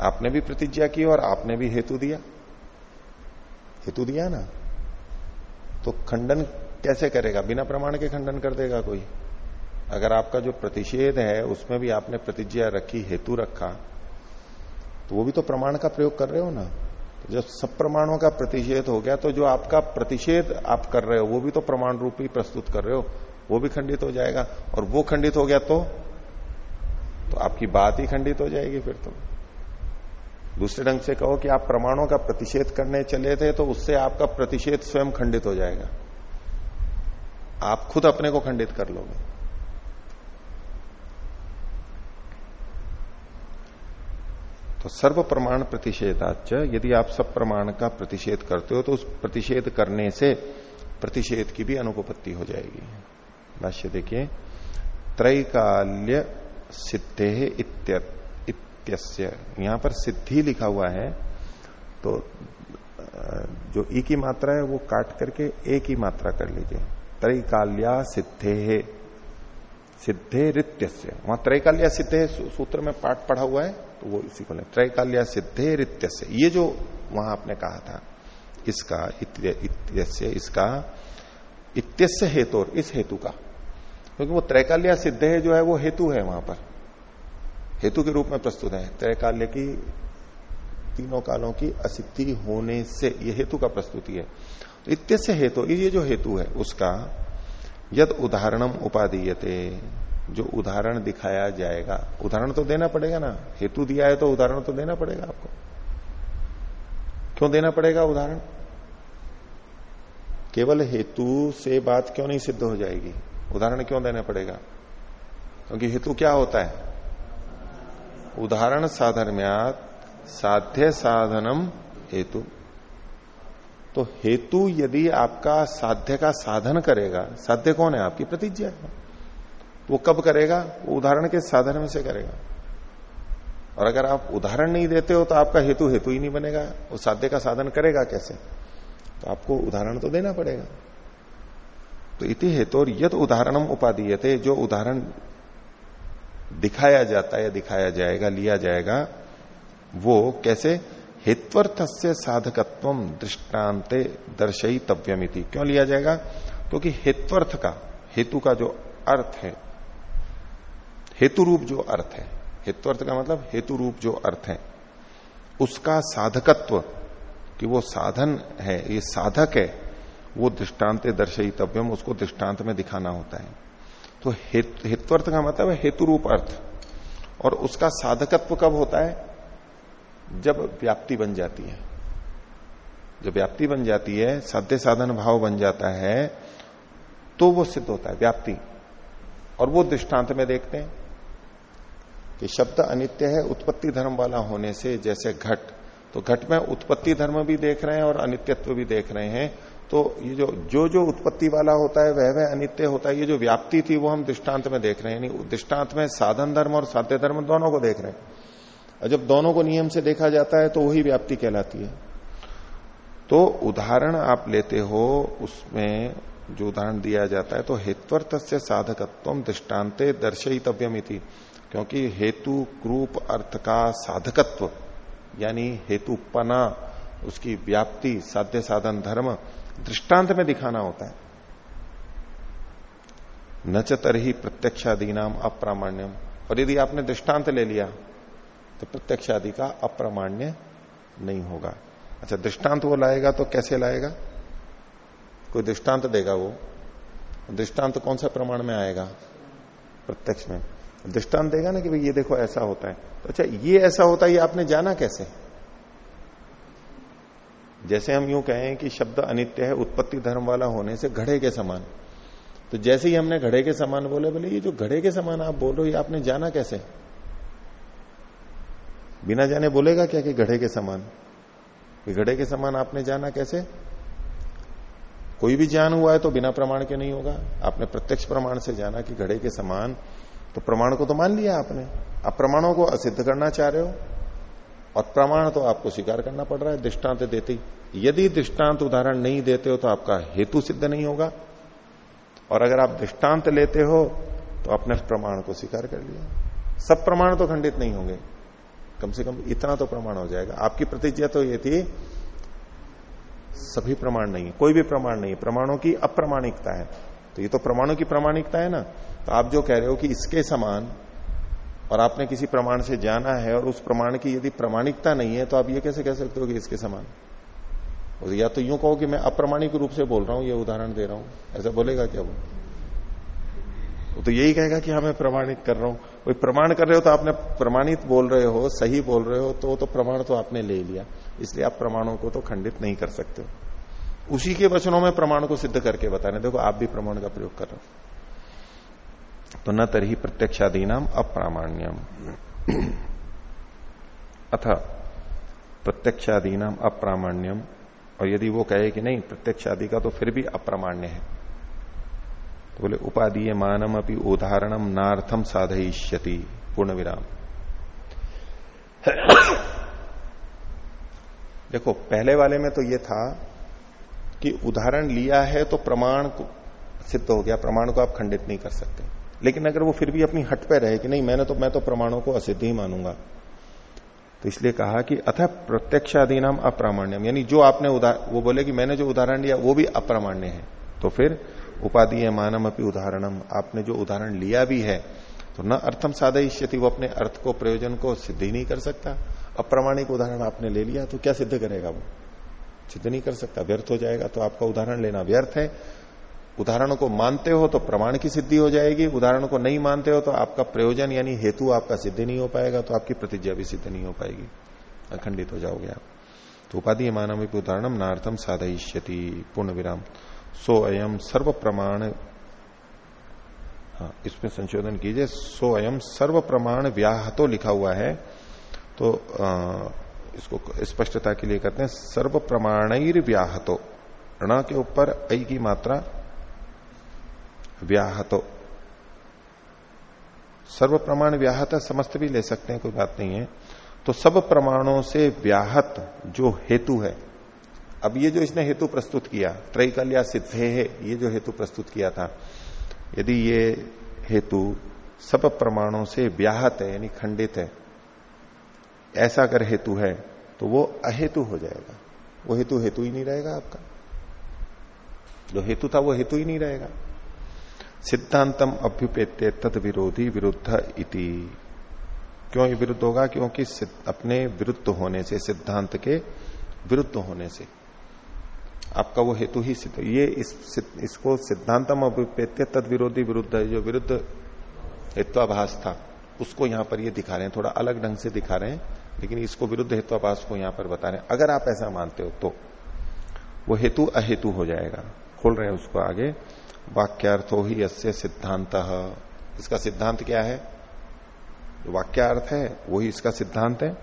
S1: आपने भी प्रतिज्ञा की और आपने भी हेतु दिया। हेतु दिया ना? तो खंडन कैसे करेगा? बिना प्रमाण के खंडन कर देगा कोई। अगर आपका जो प्रतिषेध है, उसमें भी आपने प्रतिज्ञा रखी, हेतु रखा तो वो भी तो प्रमाण का प्रयोग कर रहे हो ना? तो जब सब प्रमाणों का प्रतिषेध हो गया तो जो आपका प्रतिषेध आप कर रहे हो, वो भी तो प्रमाण रूप ही प्रस्तुत कर रहे हो, वो भी खंडित हो जाएगा। और वो खंडित हो गया तो? तो आपकी बात ही खंडित हो जाएगी फिर तो। दूसरे ढंग से कहो कि आप प्रमाणों का प्रतिषेध करने चले थे तो उससे आपका प्रतिषेध स्वयं खंडित हो जाएगा। आप खुद अपने को खंडित कर लोगे। तो सर्व प्रमाण प्रतिषेधाच यदि आप सब प्रमाण का प्रतिषेध करते हो तो उस प्रतिषेध करने से प्रतिषेध की भी अनुपत्ति हो जाएगी। भाष्य देखिए, त्रैकाल्य सिद्धे इत्यस्य। यहाँ पर सिद्धि लिखा हुआ है तो जो ई की मात्रा है, वो काट करके ए की मात्रा कर लीजिए। त्रैकाल्या सिद्धे सिद्धे रित्यस्य वहाँ त्रैकाल्या सिद्धे सूत्र में पाठ पढ़ा हुआ है तो वो इसी को ले। त्रैकाल्या सिद्धे रित्यस्य ये जो वहाँ आपने कहा था, इसका इत्यस्य इसका इत्यस्य हेतु और इस हेतु का। क्योंकि वो त्रैकाल्या सिद्ध जो है, वो हेतु है वहाँ पर। हेतु के रूप में प्रस्तुत है। त्रैकाल्य की तीनों कालों की असिद्धि होने से ये हेतु का प्रस्तुति है। तो इत्यस्य हेतु, ये जो हेतु है, उसका यद उदाहरणम उपाधीयते जो उदाहरण दिखाया जाएगा, उदाहरण तो देना पड़ेगा ना। हेतु दिया है तो उदाहरण तो देना पड़ेगा आपको। क्यों देना पड़ेगा उदाहरण? केवल हेतु से बात क्यों नहीं सिद्ध हो जाएगी? उदाहरण क्यों देना पड़ेगा? क्योंकि हेतु क्या होता है? उदाहरण साधर्म्यात, साध्य साधनम हेतु। तो हेतु यदि आपका साध्य का साधन करेगा, साध्य कौन है? आपकी प्रतिज्ञा वो कब करेगा? वो उदाहरण के साधन में से करेगा। और अगर आप उदाहरण नहीं देते हो तो आपका हेतु हेतु ही नहीं बनेगा। वो साध्य का साधन करेगा कैसे? तो आपको उदाहरण तो देना पड़ेगा। तो इति हेतु और यद उदाहरणम उपाधीयते जो उदाहरण दिखाया जाता है दिखाया जाएगा, लिया जाएगा, वो कैसे? हेत्वर्थ से साधकत्व दृष्टान्ते दर्शई तव्यमिति क्यों लिया जाएगा? क्योंकि तो हेत्वर्थ का, हेतु का जो अर्थ है हेतु रूप जो अर्थ है, हेत्वर्थ का मतलब हेतु रूप जो अर्थ है, उसका साधकत्व, कि वो साधन है, ये साधक है, वो दृष्टांत दर्शई तव्यम उसको दृष्टांत में दिखाना होता है। तो हेत्वर्थ का मतलब है हेतु रूप अर्थ, और उसका साधकत्व कब होता है? जब व्याप्ति बन जाती है। जब व्याप्ति बन जाती है, साध्य साधन भाव बन जाता है तो वो सिद्ध होता है, व्याप्ति। और वो दृष्टांत में देखते हैं कि शब्द अनित्य है, उत्पत्ति धर्म वाला होने से जैसे घट तो घट में उत्पत्ति धर्म भी देख रहे हैं और अनित्यत्व भी देख रहे हैं। तो ये जो जो जो उत्पत्ति वाला होता है, वह वह अनित्य होता है, ये जो व्याप्ति थी, वो हम दृष्टांत में देख रहे हैं। दृष्टांत में साधन धर्म और साध्य धर्म दोनों को देख रहे हैं। और जब दोनों को नियम से देखा जाता है तो वही व्याप्ति कहलाती है। तो उदाहरण आप लेते हो, उसमें जो उदाहरण दिया जाता है तो हेत्वर्थ से साधकत्व दृष्टान्ते दर्शयितव्यमिति क्योंकि हेतु, क्रूप, अर्थ का साधकत्व, यानी हेतुपना, उसकी व्याप्ति, साध्य साधन, धर्म दृष्टांत में दिखाना होता है। न तरही प्रत्यक्षादि नाम अप्रामाण्यम। और यदि आपने दृष्टांत ले लिया तो प्रत्यक्ष आदि का अप्रामाण्य नहीं होगा। अच्छा दृष्टांत वो लाएगा तो कैसे लाएगा? कोई दृष्टांत देगा वो? दृष्टांत कौन सा प्रमाण में आएगा? प्रत्यक्ष में। दृष्टांत देगा ना कि भाई ये देखो, ऐसा होता है। तो अच्छा ये ऐसा होता है, ये आपने जाना कैसे? जैसे हम यूँ कहें कि शब्द अनित्य है, उत्पत्ति धर्म वाला होने से घड़े के समान। तो जैसे ही हमने घड़े के समान बोले बोले, ये जो घड़े के समान आप बोल रहे हो, ये आपने जाना कैसे? बिना जाने बोलेगा क्या कि घड़े के समान? घड़े के समान आपने जाना कैसे? कोई भी ज्ञान हुआ है तो बिना प्रमाण के नहीं होगा। आपने प्रत्यक्ष प्रमाण से जाना कि घड़े के समान तो प्रमाण को तो मान लिया आपने। आप प्रमाणों को असिद्ध करना चाह रहे हो, और प्रमाण तो आपको स्वीकार करना पड़ रहा है, दृष्टांत देते ही। यदि दृष्टांत उदाहरण नहीं देते हो तो आपका हेतु सिद्ध नहीं होगा। और अगर आप दृष्टांत लेते हो तो आपने प्रमाण को स्वीकार कर लिया। सब प्रमाण तो खंडित नहीं होंगे। कम से कम इतना तो प्रमाण हो जाएगा। आपकी प्रतिज्ञा तो ये थी, सभी प्रमाण नहीं है, कोई भी प्रमाण नहीं है। प्रमाणों की अप्रमाणिकता है। तो ये तो प्रमाणों की प्रमाणिकता है ना। तो आप जो कह रहे हो कि इसके समान और आपने किसी प्रमाण से जाना है और उस प्रमाण की यदि प्रमाणिकता नहीं है तो आप ये कैसे कह सकते हो कि इसके समान? या तो यूँ कहो कि मैं अप्रमाणिक रूप से बोल रहा हूँ, ये उदाहरण दे रहा हूँ। ऐसा बोलेगा क्या वो? तो यही कहेगा कि हाँ मैं प्रमाणित कर रहा हूँ। कोई प्रमाण कर रहे हो तो आपने प्रमाणित बोल रहे हो, सही बोल रहे हो तो तो प्रमाण तो आपने ले लिया। इसलिए आप प्रमाणों को तो खंडित नहीं कर सकते उसी के वचनों में प्रमाण को सिद्ध करके बताने, देखो आप भी प्रमाण का प्रयोग कर रहे हो। तो न तरही प्रत्यक्षादी नाम अप्रामाण्यम। अथ प्रत्यक्षादी नाम अप्रामाण्यम। और यदि वो कहे कि नहीं, प्रत्यक्षादि का तो फिर भी अप्रामाण्य है। तो बोले उपाधीय मानम अपनी उदाहरणम नार्थम साधयिष्यति। पूर्ण विराम देखो, पहले वाले में तो यह था कि उदाहरण लिया है तो प्रमाण को सिद्ध हो गया, प्रमाण को आप खंडित नहीं कर सकते। लेकिन अगर वो फिर भी अपनी हट पे रहे कि नहीं, मैंने तो मैं तो प्रमाणों को असिद्ध ही मानूँगा। तो इसलिए कहा कि अथ प्रत्यक्षादि नाम अप्रामाण्यम, यानी जो आपने उदाहरण वो बोले कि मैंने जो उदाहरण लिया, वो भी अप्रामाण्य है। तो फिर उपाधि मानम अपनी उदाहरणम। आपने जो उदाहरण लिया भी है तो न अर्थम साधयिष्यति, वो अपने अर्थ को, प्रयोजन को सिद्ध नहीं कर सकता। अप्रामाणिक उदाहरण आपने ले लिया तो क्या सिद्ध करेगा वो? सिद्ध नहीं कर सकता, व्यर्थ हो जाएगा तो आपका उदाहरण लेना व्यर्थ है। उदाहरण को मानते हो तो प्रमाण की सिद्धि हो जाएगी, उदाहरण को नहीं मानते हो तो आपका प्रयोजन यानी हेतु आपका सिद्ध नहीं हो पाएगा तो आपकी प्रतिज्ञा भी सिद्ध नहीं हो पाएगी। अखंडित हो जाओगे आप। तो उपाधि मानव उदाहरणम नार्थम साधयिष्यति पूर्ण विराम सो अयम सर्व प्रमाण हाँ इसमें संशोधन कीजिए सो अयम सर्व प्रमाण व्याह तो लिखा हुआ है तो आ, इसको स्पष्टता के लिए करते हैं सर्व प्रमाण व्याह तो ण के ऊपर ऐ की मात्रा व्याहतो। सर्व प्रमाण व्याहत समस्त भी ले सकते हैं कोई बात नहीं है। तो सब प्रमाणों से व्याहत जो हेतु है अब ये जो इसने हेतु प्रस्तुत किया, त्रैकल्या सिद्धे है ये जो हेतु प्रस्तुत किया था, यदि ये हेतु सब प्रमाणों से व्याहत है, यानी खंडित है, ऐसा अगर हेतु है तो वो अहेतु हो जाएगा। वो हेतु हेतु ही नहीं रहेगा आपका। जो हेतु था वो हेतु ही नहीं रहेगा। सिद्धांतम अभ्युपेत्य तद विरोधी विरुद्ध इति। क्यों विरुद्ध होगा? क्योंकि अपने विरुद्ध होने से, सिद्धांत के विरुद्ध होने से। आपका वो हेतु ही सिद्ध ये इस, इसको सिद्धांतम अभ्युपेत्य तद विरोधी विरुद्ध जो विरुद्ध हेत्वाभास था उसको यहाँ पर ये दिखा रहे हैं थोड़ा अलग ढंग से दिखा रहे हैं लेकिन इसको विरुद्ध हेत्वाभास को यहाँ पर बता रहे हैं। अगर आप ऐसा मानते हो तो। वो हेतु अहेतु हो जाएगा। खोल रहे हैं उसको आगे। वाक्यार्थो ही अस्य सिद्धांत इसका सिद्धांत क्या है? वाक्यार्थ है वही इसका सिद्धांत है।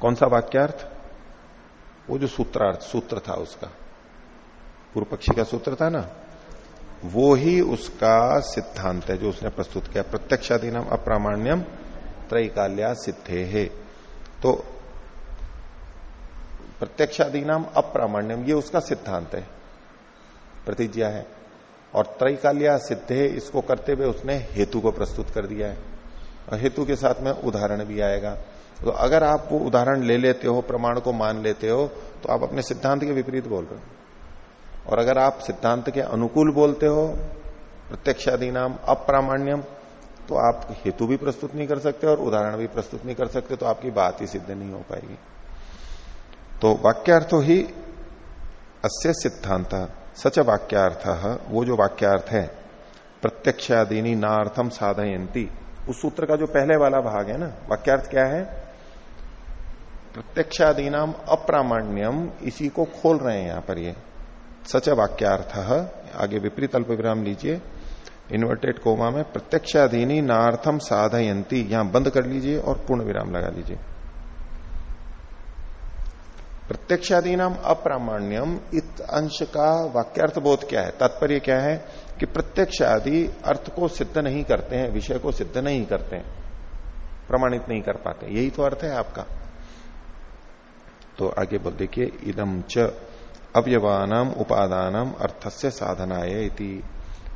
S1: कौन सा वाक्यार्थ? वो जो सूत्रार्थ, सूत्र था उसका पूर्व पक्षी का सूत्र था ना, वो ही उसका सिद्धांत है जो उसने प्रस्तुत किया। प्रत्यक्षादि नाम अप्रामाण्यम त्रैकाल्या सिद्धे। है तो प्रत्यक्षादि नाम अप्रामाण्यम, ये उसका सिद्धांत है, प्रतिज्ञा है। और त्रैकाल्या सिद्धे, इसको करते हुए उसने हेतु को प्रस्तुत कर दिया है। और हेतु के साथ में उदाहरण भी आएगा। तो अगर आप वो उदाहरण ले लेते हो, प्रमाण को मान लेते हो तो आप अपने सिद्धांत के विपरीत बोल रहे हो। और अगर आप सिद्धांत के अनुकूल बोलते हो प्रत्यक्षादि नाम अप्रामाण्यम तो आप हेतु भी प्रस्तुत नहीं कर सकते और उदाहरण भी प्रस्तुत नहीं कर सकते तो आपकी बात ही सिद्ध नहीं हो पाएगी। तो वाक्यार्थो ही अस्य सिद्धांत, सच वाक्यार्थ, वो जो वाक्यार्थ है, प्रत्यक्षादीनी नार्थम साधयंती उस सूत्र का जो पहले वाला भाग है ना, वाक्यार्थ क्या है? प्रत्यक्षादीनाम अप्रामाण्यम, इसी को खोल रहे हैं यहाँ पर ये। सच वाक्यार्थ आगे विपरीत अल्प विराम लीजिए। इन्वर्टेड कोमा में प्रत्यक्षाधीनी नार्थम साधयंती यहाँ बंद कर लीजिए और पूर्ण विराम लगा लीजिए प्रत्यक्षादि नाम अप्रामाण्यम, इत अंश का वाक्यार्थ बोध क्या है? तात्पर्य क्या है कि प्रत्यक्ष आदि अर्थ को सिद्ध नहीं करते हैं, विषय को सिद्ध नहीं करते हैं, प्रमाणित नहीं कर पाते। यही तो अर्थ है आपका। तो आगे बोल देखिए इदम च अवयवानाम उपादानम अर्थस्य साधनाय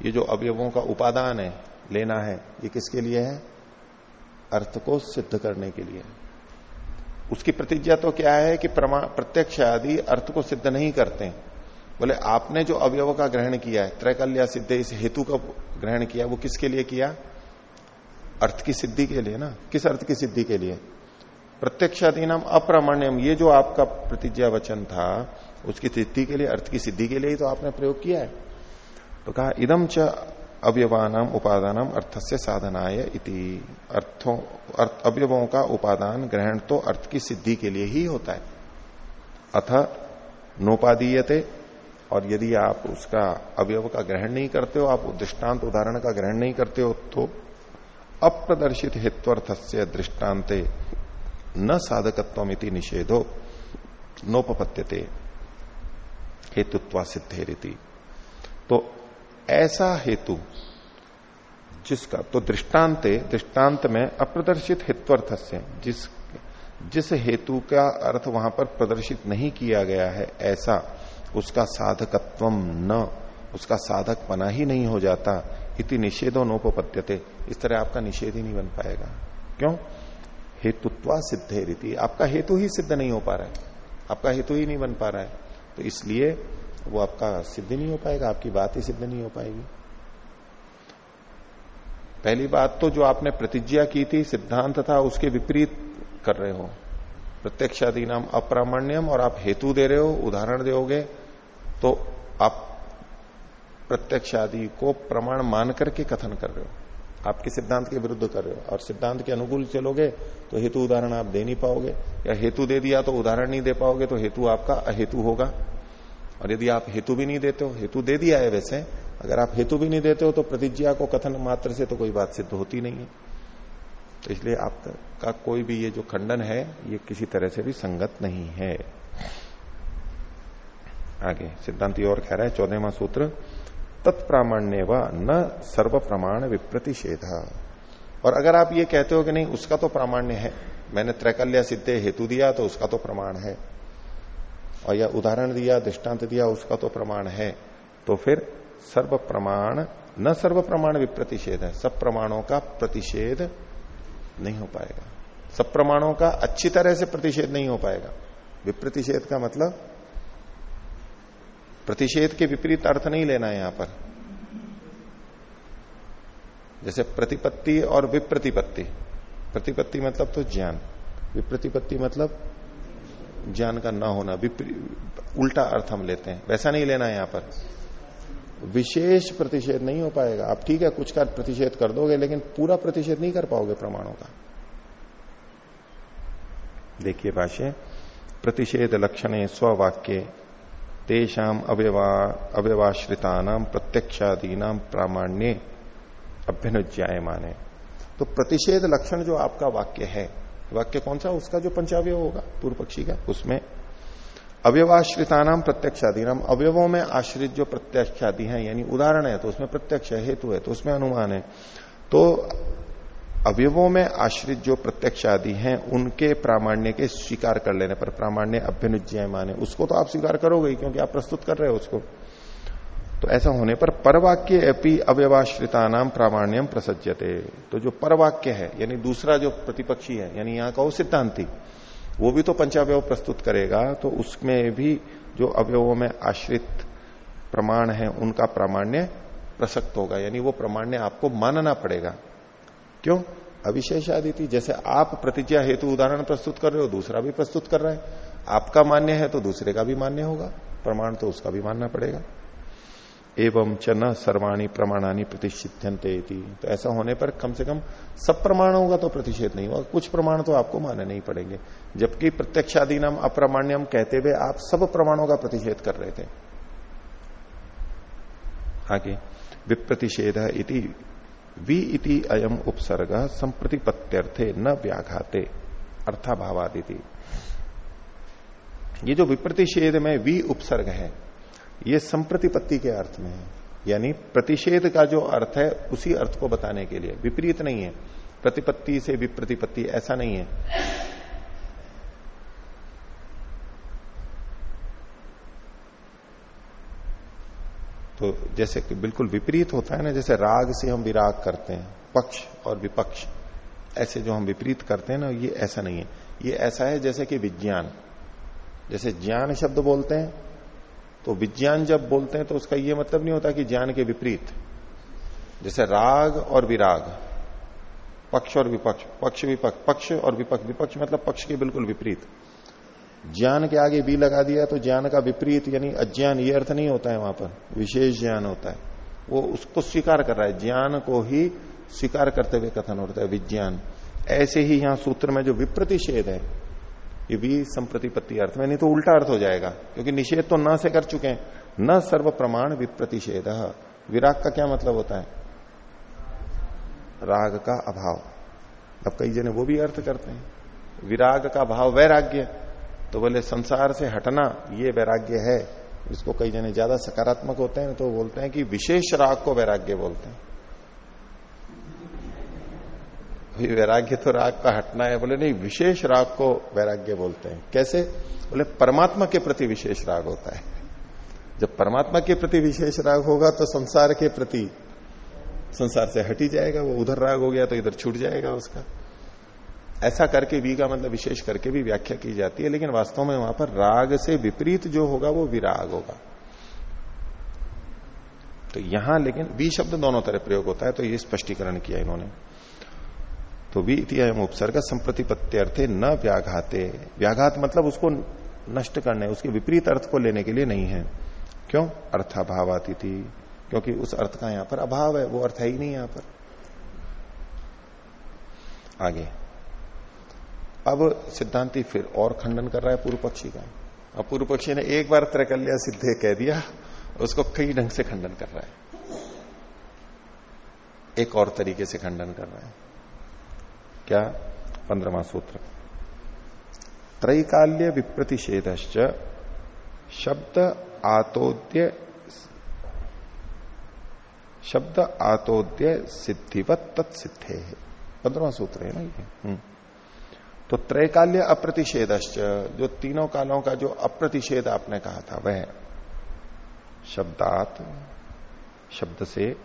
S1: ये जो अवयवों का उपादान है, लेना है, ये किसके लिए है? अर्थ को सिद्ध करने के लिए। उसकी प्रतिज्ञा तो क्या है कि प्रत्यक्ष आदि अर्थ को सिद्ध नहीं करते। बोले, आपने जो अवयव का ग्रहण किया है, त्रैकल्या सिद्ध, इस हेतु का ग्रहण किया, वो किसके लिए किया? अर्थ की सिद्धि के लिए ना? किस अर्थ की सिद्धि के लिए? प्रत्यक्षादि नाम अप्रामाण्यम, ये जो आपका प्रतिज्ञा वचन था, उसकी सिद्धि के लिए, अर्थ की सिद्धि के लिए ही तो आपने प्रयोग किया है। तो कहा इदम च अवयवानाम उपादानम अर्थस्य साधनाय इति। अर्थों, अर्थ, अवयवों का उपादान ग्रहण तो अर्थ की सिद्धि के लिए ही होता है। अथ, नोपादीयते, और यदि आप उसका अवयव का ग्रहण नहीं करते हो, आप दृष्टांत उदाहरण का ग्रहण नहीं करते हो तो अप्रदर्शित हेत्वर्थ से दृष्टान्ते न साधकत्वमिति निषेधो नोपपत्यते हेतुत्वा सिद्धे रीति तो ऐसा हेतु जिसका तो दृष्टांत दृष्टांत में अप्रदर्शित हेत्वर्थ से जिस जिस हेतु का अर्थ वहाँ पर प्रदर्शित नहीं किया गया है, ऐसा उसका साधकत्व न, उसका साधक पना ही नहीं हो जाता, इति निषेधो नोपपत्यते इस तरह आपका निषेध ही नहीं बन पाएगा। क्यों? हेतुत्वा सिद्धे रीति। आपका हेतु ही सिद्ध नहीं हो पा रहा है। आपका हेतु ही नहीं बन पा रहा है। तो इसलिए वो आपका सिद्ध नहीं हो पाएगा, आपकी बात ही सिद्ध नहीं हो पाएगी। पहली बात तो जो आपने प्रतिज्ञा की थी, सिद्धांत था, उसके विपरीत कर रहे हो। प्रत्यक्ष आदि नाम अप्रामाण्यम और आप हेतु दे रहे हो, उदाहरण दोगे तो आप प्रत्यक्ष आदि को प्रमाण मान करके कथन कर रहे हो। आपके सिद्धांत के विरुद्ध कर रहे हो? और सिद्धांत के अनुकूल चलोगे तो हेतु उदाहरण आप दे नहीं पाओगे। या हेतु दे दिया तो उदाहरण नहीं दे पाओगे तो हेतु आपका अहेतु होगा। और यदि आप हेतु भी नहीं देते हो, हेतु दे दिया है वैसे, अगर आप हेतु भी नहीं देते हो तो प्रतिज्ञा को कथन मात्र से तो कोई बात सिद्ध होती नहीं है। तो इसलिए आपका कोई भी ये जो खंडन है, ये किसी तरह से भी संगत नहीं है। आगे, सिद्धांत और कह रहा है, चौदहवा सूत्र। तत्प्रामाण्य व न सर्व प्रमाण विप्रतिषेध। और अगर आप ये कहते हो कि नहीं, उसका तो प्रामाण्य है। मैंने त्रैकल्य सिद्धे हेतु दिया तो उसका तो प्रमाण है। और या उदाहरण दिया, दृष्टांत दिया, उसका तो प्रमाण है। तो फिर सर्व प्रमाण न सर्व प्रमाण विप्रतिषेध है। सब प्रमाणों का प्रतिषेध नहीं हो पाएगा। सब प्रमाणों का अच्छी तरह से प्रतिषेध नहीं हो पाएगा। विप्रतिषेध का मतलब प्रतिषेध के विपरीत अर्थ नहीं लेना है यहाँ पर। जैसे प्रतिपत्ति और विप्रतिपत्ति। प्रतिपत्ति मतलब तो ज्ञान। विप्रतिपत्ति मतलब ज्ञान का ना होना। उल्टा अर्थ हम लेते हैं। वैसा नहीं लेना है यहाँ पर। विशेष प्रतिषेध नहीं हो पाएगा। आप ठीक है, कुछ का प्रतिषेध कर दोगे, लेकिन पूरा प्रतिषेध नहीं कर पाओगे प्रमाणों का। देखिए भाष्य, प्रतिषेध लक्षण, स्ववाक्य तेषाम अव्यवा अव्यवाश्रिता प्रत्यक्षादीना प्रामाण्य अभ्यनुज्ञाय माने तो प्रतिषेध लक्षण जो आपका वाक्य है, वाक्य कौन सा? उसका जो पंचावय होगा पूर्व पक्षी का, उसमें अव्यवाश्रिता नाम प्रत्यक्षादि नाम अवयवों में आश्रित जो प्रत्यक्षादि है, यानी उदाहरण है तो उसमें प्रत्यक्ष है, हेतु है तो उसमें अनुमान है। तो अवयवों में आश्रित जो प्रत्यक्ष आदि हैं, उनके प्रामाण्य के स्वीकार कर लेने पर प्रामाण्य अभ्यनुज्ञय माने उसको तो आप स्वीकार करोगे क्योंकि आप प्रस्तुत कर रहे हो उसको। तो ऐसा होने पर परवाक्य अपनी अव्यवाश्रिता नाम प्रामाण्यम प्रसज्यते। तो जो परवाक्य है, यानी दूसरा जो प्रतिपक्षी है, यानी यहाँ वो सिद्धांति वो भी तो पंचावय प्रस्तुत करेगा तो उसमें भी जो अवयवों में आश्रित प्रमाण है, उनका प्रामाण्य प्रसक्त होगा। यानी वो प्रामाण्य आपको मानना पड़ेगा। क्यों? अविशेषादिति। जैसे आप प्रतिज्ञा हेतु उदाहरण प्रस्तुत कर रहे हो, दूसरा भी प्रस्तुत कर रहे हैं। आपका मान्य है तो दूसरे का भी मान्य होगा। प्रमाण तो उसका भी मानना पड़ेगा। एवं च न सर्वाणी प्रमाणानी प्रतिषिध्यंते तो ऐसा होने पर कम से कम सब प्रमाण होगा तो प्रतिषेध नहीं होगा। कुछ प्रमाण तो आपको मानने नहीं पड़ेंगे। जबकि प्रत्यक्षादि नाम अप्रमाण्यम कहते हुए आप सब प्रमाणों का प्रतिषेध कर रहे थे। आगे। विप्रतिषेध इति वि इति अयम उपसर्ग संप्रतिपत्त्यर्थे न व्याघाते, अर्थाभावादिति। ये जो विप्रतिषेध में वी उपसर्ग है, ये संप्रतिपत्ति के अर्थ में है। यानी प्रतिषेध का जो अर्थ है, उसी अर्थ को बताने के लिए। विपरीत नहीं है। प्रतिपत्ति से विप्रतिपत्ति ऐसा नहीं है। तो जैसे कि बिल्कुल विपरीत होता है ना, जैसे राग से हम विराग करते हैं, पक्ष और विपक्ष, ऐसे जो हम विपरीत करते हैं ना, ये ऐसा नहीं है। ये ऐसा है जैसे कि विज्ञान। जैसे ज्ञान शब्द बोलते हैं तो विज्ञान जब बोलते हैं तो उसका ये मतलब नहीं होता कि ज्ञान के विपरीत। जैसे राग और विराग, पक्ष और विपक्ष, पक्ष विपक्ष, पक्ष और विपक्ष विपक्ष मतलब पक्ष के बिल्कुल विपरीत। ज्ञान के आगे भी लगा दिया तो ज्ञान का विपरीत यानी अज्ञान, ये अर्थ नहीं होता है वहाँ पर। विशेष ज्ञान होता है। वो उसको स्वीकार कर रहा है। ज्ञान को ही स्वीकार करते हुए कथन होता है, विज्ञान। ऐसे ही यहाँ सूत्र में जो विप्रतिषेध है, ये भी संप्रतिपत्ति अर्थ में, नहीं तो उल्टा अर्थ हो जाएगा, क्योंकि निषेध तो न से कर चुके हैं। न सर्व प्रमाण विप्रतिषेध। विराग का क्या मतलब होता है? राग का अभाव। अब कई जने वो भी अर्थ करते हैं। विराग का भाव वैराग्य। तो बोले, संसार से हटना ये वैराग्य है। इसको कई जने ज़्यादा सकारात्मक होते हैं तो बोलते हैं कि विशेष राग को वैराग्य बोलते हैं। वैराग्य तो राग का हटना है, बोले, नहीं, विशेष राग को वैराग्य बोलते हैं। कैसे? बोले, परमात्मा के प्रति विशेष राग होता है। जब परमात्मा के प्रति विशेष राग होगा तो संसार के प्रति, संसार से हट ही जाएगा, वो उधर राग हो गया तो इधर छूट जाएगा उसका। ऐसा करके वी का मतलब विशेष करके भी व्याख्या की जाती है, लेकिन वास्तव में वहाँ पर राग से विपरीत जो होगा वो विराग होगा। तो यहाँ लेकिन वी शब्द दोनों तरह प्रयोग होता है तो ये स्पष्टीकरण किया इन्होंने। तो वी इतिम उपसर्ग संप्रतिपत्त्यर्थे न व्याघाते। व्याघात मतलब उसको नष्ट करने उसके विपरीत अर्थ को लेने के लिए नहीं है। क्यों? अर्थाभावाती थी क्योंकि उस अर्थ का यहाँ पर अभाव है, वो अर्थ है ही नहीं यहाँ पर। आगे। अब सिद्धांति फिर और खंडन कर रहा है पूर्व पक्षी का। अब पूर्व पक्षी ने एक बार त्रैकल्य सिद्धे कह दिया, उसको कई ढंग से खंडन कर रहा है। एक और तरीके से खंडन कर रहा है। क्या? पंद्रमा सूत्र। त्रैकाल्य विप्रतिषेध शब्द आतोद्य शब्द आतोद्य सिद्धिवत तत्सिद्धे है पंद्रवा सूत्र है ना ये? हम्म। तो त्रैकाल्य अप्रतिषेधश्च, जो तीनों कालों का जो अप्रतिषेध आपने कहा था, वह शब्दात शब्द से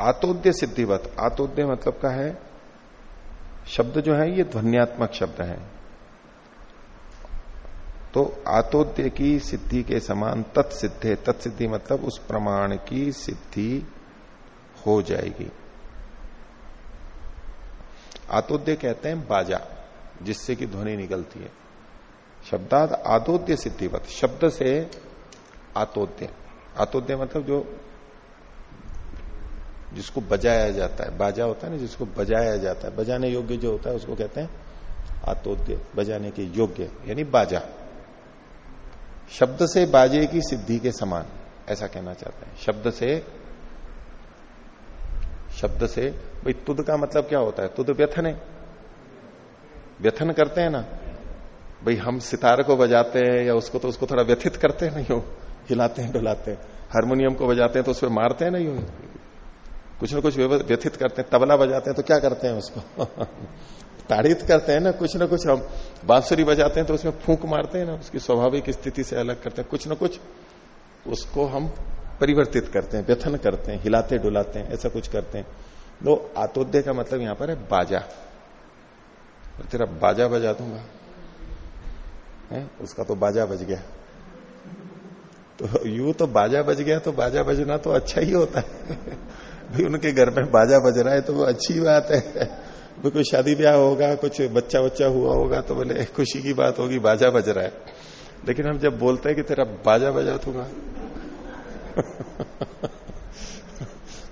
S1: आतोद्य सिद्धिवत। आतोद्य मतलब का है, शब्द जो है, ये ध्वनियात्मक शब्द है। तो आतोद्य की सिद्धि के समान तत्सिद्धे, तत्सिद्धि मतलब उस प्रमाण की सिद्धि हो जाएगी। आतोद्य कहते हैं बाजा, जिससे कि ध्वनि निकलती है। शब्दात आतोद्य सिद्धिवत, शब्द से आतोद्य। आतोद्य मतलब जो, जिसको बजाया जाता है। बाजा होता है ना, जिसको बजाया जाता है। बजाने योग्य जो होता है, उसको कहते हैं आतोद्य। बजाने के योग्य, यानी बाजा। शब्द से बाजे की सिद्धि के समान, ऐसा कहना चाहते हैं। शब्द से शब्द से भाई, तुद का मतलब क्या होता है? तुद व्यथन है। व्यथन करते हैं ना? भाई, हम सितार को बजाते हैं या उसको तो उसको थोड़ा व्यथित करते हैं ना, यूँ हिलाते हैं, डुलाते हैं। हारमोनियम को बजाते हैं तो उसमें मारते हैं ना, यूँ कुछ ना कुछ व्यथित करते हैं, तबला बजाते हैं तो क्या करते हैं उसको? ताड़ित करते हैं ना, कुछ ना कुछ हम बांसुरी बजाते हैं तो उसमें फूंक मारते हैं ना, उसकी स्वाभाविक स्थिति से अलग करते हैं। कुछ ना कुछ उसको हम परिवर्तित करते हैं, व्यथन करते हैं, हिलाते, डुलाते हैं, ऐसा कुछ करते हैं। तो आतोद्य का मतलब यहाँ पर है बाजा। तेरा बाजा बजा दूँगा। है? उसका तो बाजा बज गया। तो यू तो बाजा बज गया तो बाजा बजना तो अच्छा ही होता है। भाई, उनके घर में बाजा बज रहा है तो वो अच्छी बात है। भाई, कोई शादी ब्याह होगा, कुछ बच्चा बच्चा हुआ होगा तो बोले, खुशी की बात होगी, बाजा बज रहा है। लेकिन हम जब बोलते हैं कि तेरा बाजा बजा दूँगा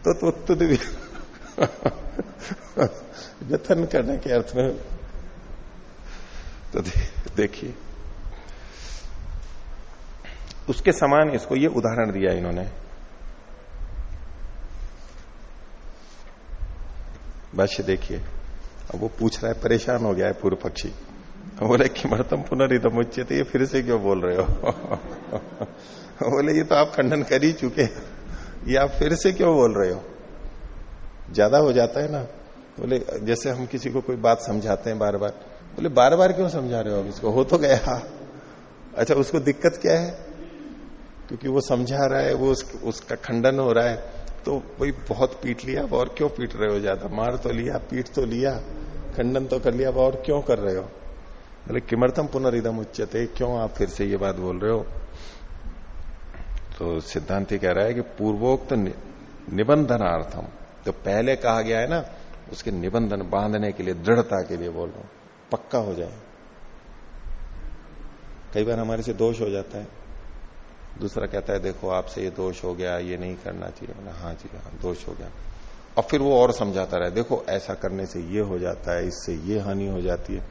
S1: तो तो तुद भी व्यथन करने के अर्थ में। तो देखिए। उसके समान इसको ये उदाहरण दिया इन्होंने। भाष्य देखिए। अब वो पूछ रहा है, परेशान हो गया है पूर्व पक्षी। बोले, कि किमर्थम पुनरिदम उच्चते ये फिर से क्यों बोल रहे हो? बोले, ये तो आप खंडन कर ही चुके ये आप फिर से क्यों बोल रहे हो? ज़्यादा हो जाता है ना? बोले जैसे हम किसी को कोई बात समझाते हैं बार बार बोले बार बार क्यों समझा रहे हो इसको? हो तो गया। अच्छा उसको दिक्कत क्या है? क्योंकि वो समझा रहा है वो उस, उसका खंडन हो रहा है तो वही बहुत पीट लिया और क्यों पीट रहे हो ज़्यादा? मार तो लिया पीट तो लिया खंडन तो कर लिया और क्यों कर रहे हो? बोले किमर्थम पुनरिदम उच्चते क्यों आप फिर से ये बात बोल रहे हो? तो सिद्धांति कह रहा है कि पूर्वोक्त निबंधनार्थम तो पहले कहा गया है ना, उसके निबंधन बांधने के लिए, दृढ़ता के लिए बोल रहा हूँ। पक्का हो जाए। कई बार हमारे से दोष हो जाता है। दूसरा कहता है, देखो, आपसे ये दोष हो गया, ये नहीं करना चाहिए। हाँ जी हाँ दोष हो गया। और फिर वो और समझाता रहे, देखो, ऐसा करने से ये हो जाता है, इससे ये हानि हो जाती है।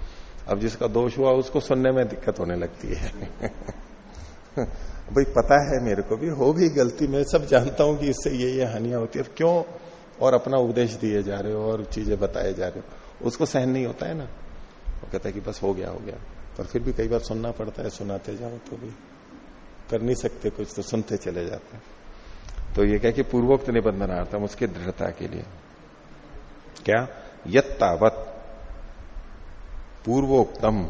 S1: अब जिसका दोष हुआ, उसको सुनने में दिक्कत होने लगती है। भाई, पता है मेरे को भी, हो गई गलती, मैं सब जानता हूँ कि इससे ये ये हानियाँ होती है। क्यों और अपना उपदेश दिए जा रहे हो और चीज़ें बताए जा रहे हो। उसको सहन नहीं होता है ना। वो कहता है कि बस हो गया हो गया। पर फिर भी कई बार सुनना पड़ता है, सुनाते जाओ तो भी। कर नहीं सकते कुछ तो सुनते चले जाते हैं। तो ये क्या कि पूर्वोक्त निबंधनार्थम उसके दृढ़ता के लिए। क्या? यत्तावत पूर्वोक्तम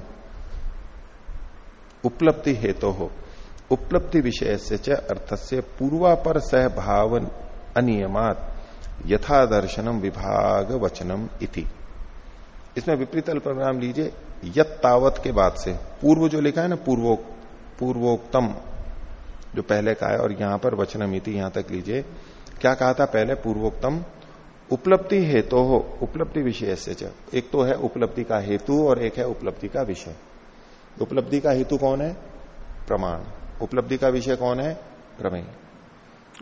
S1: उपलब्धि हेतु। हो उपलब्धि विषय से च अर्थ से पूर्वापर सहभाव अनियमात। यथा दर्शनम विभाग वचनम इति। इसमें विपरीत अल्पनाम लीजिए यत्तावत के बाद से। पूर्व जो लिखा है ना, पूर्वो, पूर्वोक्तम, जो पहले का है, और यहाँ पर वचनमिति यहाँ तक लीजिए। क्या कहा था पहले? पूर्वोक्तम। उपलब्धि हेतु हो उपलब्धि विषय से एक तो है उपलब्धि का हेतु, और एक है उपलब्धि का विषय। उपलब्धि का हेतु कौन है? प्रमाण। उपलब्धि का विषय कौन है? प्रमेय।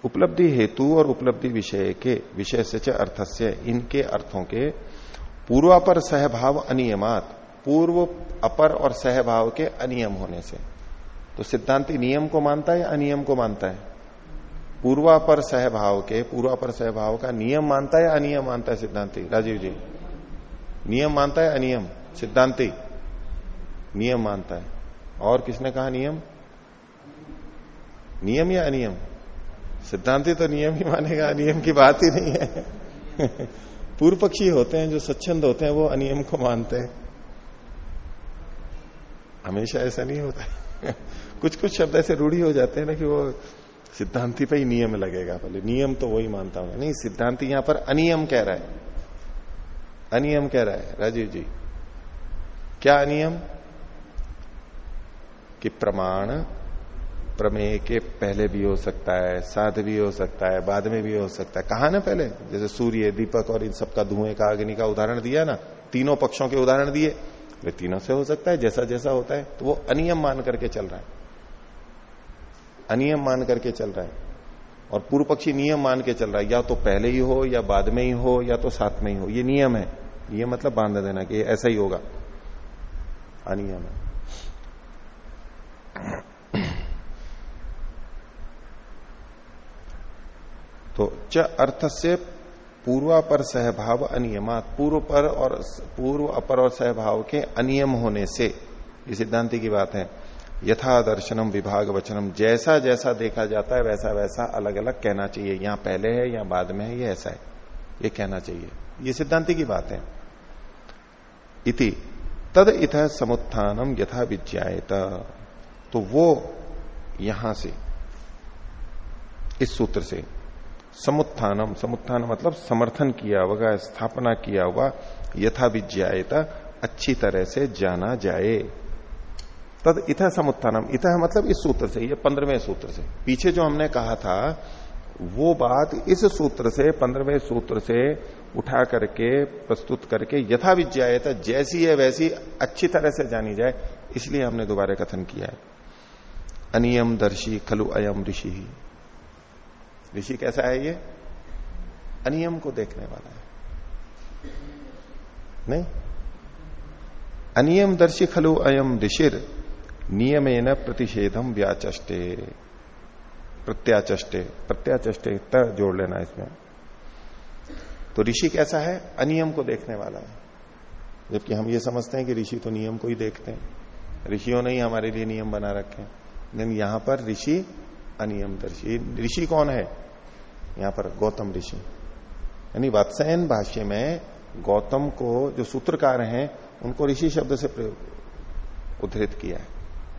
S1: उपलब्धि हेतु और उपलब्धि विषय के, विषय से अर्थस्य, इनके अर्थों के पूर्वापर सहभाव अनियमात, पूर्व अपर और सहभाव के अनियम होने से। तो सिद्धांति नियम को मानता है या अनियम को मानता है? पूर्वापर सहभाव के, पूर्वापर सहभाव का नियम मानता है अनियम मानता है सिद्धांति? राजीव जी। नियम मानता है अनियम? सिद्धांति। नियम मानता है। और किसने कहा नियम? नियम या अनियम? सिद्धांति तो नियम ही मानेगा अनियम की बात ही नहीं है। पूर्व पक्षी होते हैं, जो स्वच्छंद होते हैं, वो अनियम को मानते हैं। हमेशा ऐसा नहीं होता। है कुछ कुछ शब्द ऐसे रूढ़ी हो जाते हैं ना कि वो सिद्धांति पे ही नियम लगेगा बोले नियम तो वही मानता हूँ। नहीं, सिद्धांति यहाँ पर अनियम कह रहा है। अनियम कह रहा है, राजीव जी। क्या अनियम? कि प्रमाण प्रमेय के पहले भी हो सकता है साध भी हो सकता है, बाद में भी हो सकता है। कहा ना पहले? जैसे सूर्य, दीपक और इन सबका धुएँ का, अग्नि का उदाहरण दिया ना, तीनों पक्षों के उदाहरण दिए। वे तीनों से हो सकता है, जैसा जैसा होता है तो वो अनियम मान करके चल रहा है। अनियम मान करके चल रहा है। और पूर्व पक्षी नियम मान के चल रहा है, या तो पहले ही हो, या बाद में ही हो, या तो साथ में ही हो। ये नियम है। ये मतलब बाँध देना कि ऐसा ही होगा। अनियम है। तो च अर्थ से पूर्वापर सहभाव अनियमात। पूर्व पर और पूर्व अपर और सहभाव के अनियम होने से, ये सिद्धांति की बात है, यथा दर्शनम विभाग वचनम, जैसा जैसा देखा जाता है, वैसा वैसा अलग अलग कहना चाहिए। यहाँ पहले है या बाद में है, ये ऐसा है, ये कहना चाहिए। ये सिद्धांति की बात है। इति, तद इत समुत्थानम यथा विज्ञात तो वो यहाँ से, इस सूत्र से समुत्थानम, समुत्थान मतलब समर्थन किया हुआ, स्थापना किया हुआ, यथा विज्ञात अच्छी तरह से जाना जाए। तद इत समुत्थानम। इत मतलब इस सूत्र से, ये पंद्रहवें सूत्र से। पीछे जो हमने कहा था, वो बात इस सूत्र से, पंद्रहवें सूत्र से उठा करके, प्रस्तुत करके यथा विज्ञात जैसी है वैसी अच्छी तरह से जानी जाए, इसलिए हमने दोबारा कथन किया है। अनियम दर्शी खलु अयम ऋषि। ऋषि कैसा है ये? अनियम को देखने वाला है। नहीं? अनियम दर्शी खलु अयम ऋषिर नियमेन प्रतिषेधम व्याचष्टे। प्रत्याचष्टे। प्रत्याचष्टे त जोड़ लेना इसमें। तो ऋषि कैसा है? अनियम को देखने वाला है। जबकि हम ये समझते हैं कि ऋषि तो नियम को ही देखते हैं। ऋषियों ने ही हमारे लिए नियम बना रखे हैं। लेकिन यहाँ पर ऋषि अनियमदर्शी ऋषि कौन है? यहाँ पर गौतम ऋषि। यानी वात्सायन भाष्य में गौतम को जो सूत्रकार हैं, उनको ऋषि शब्द से उद्धृत किया है।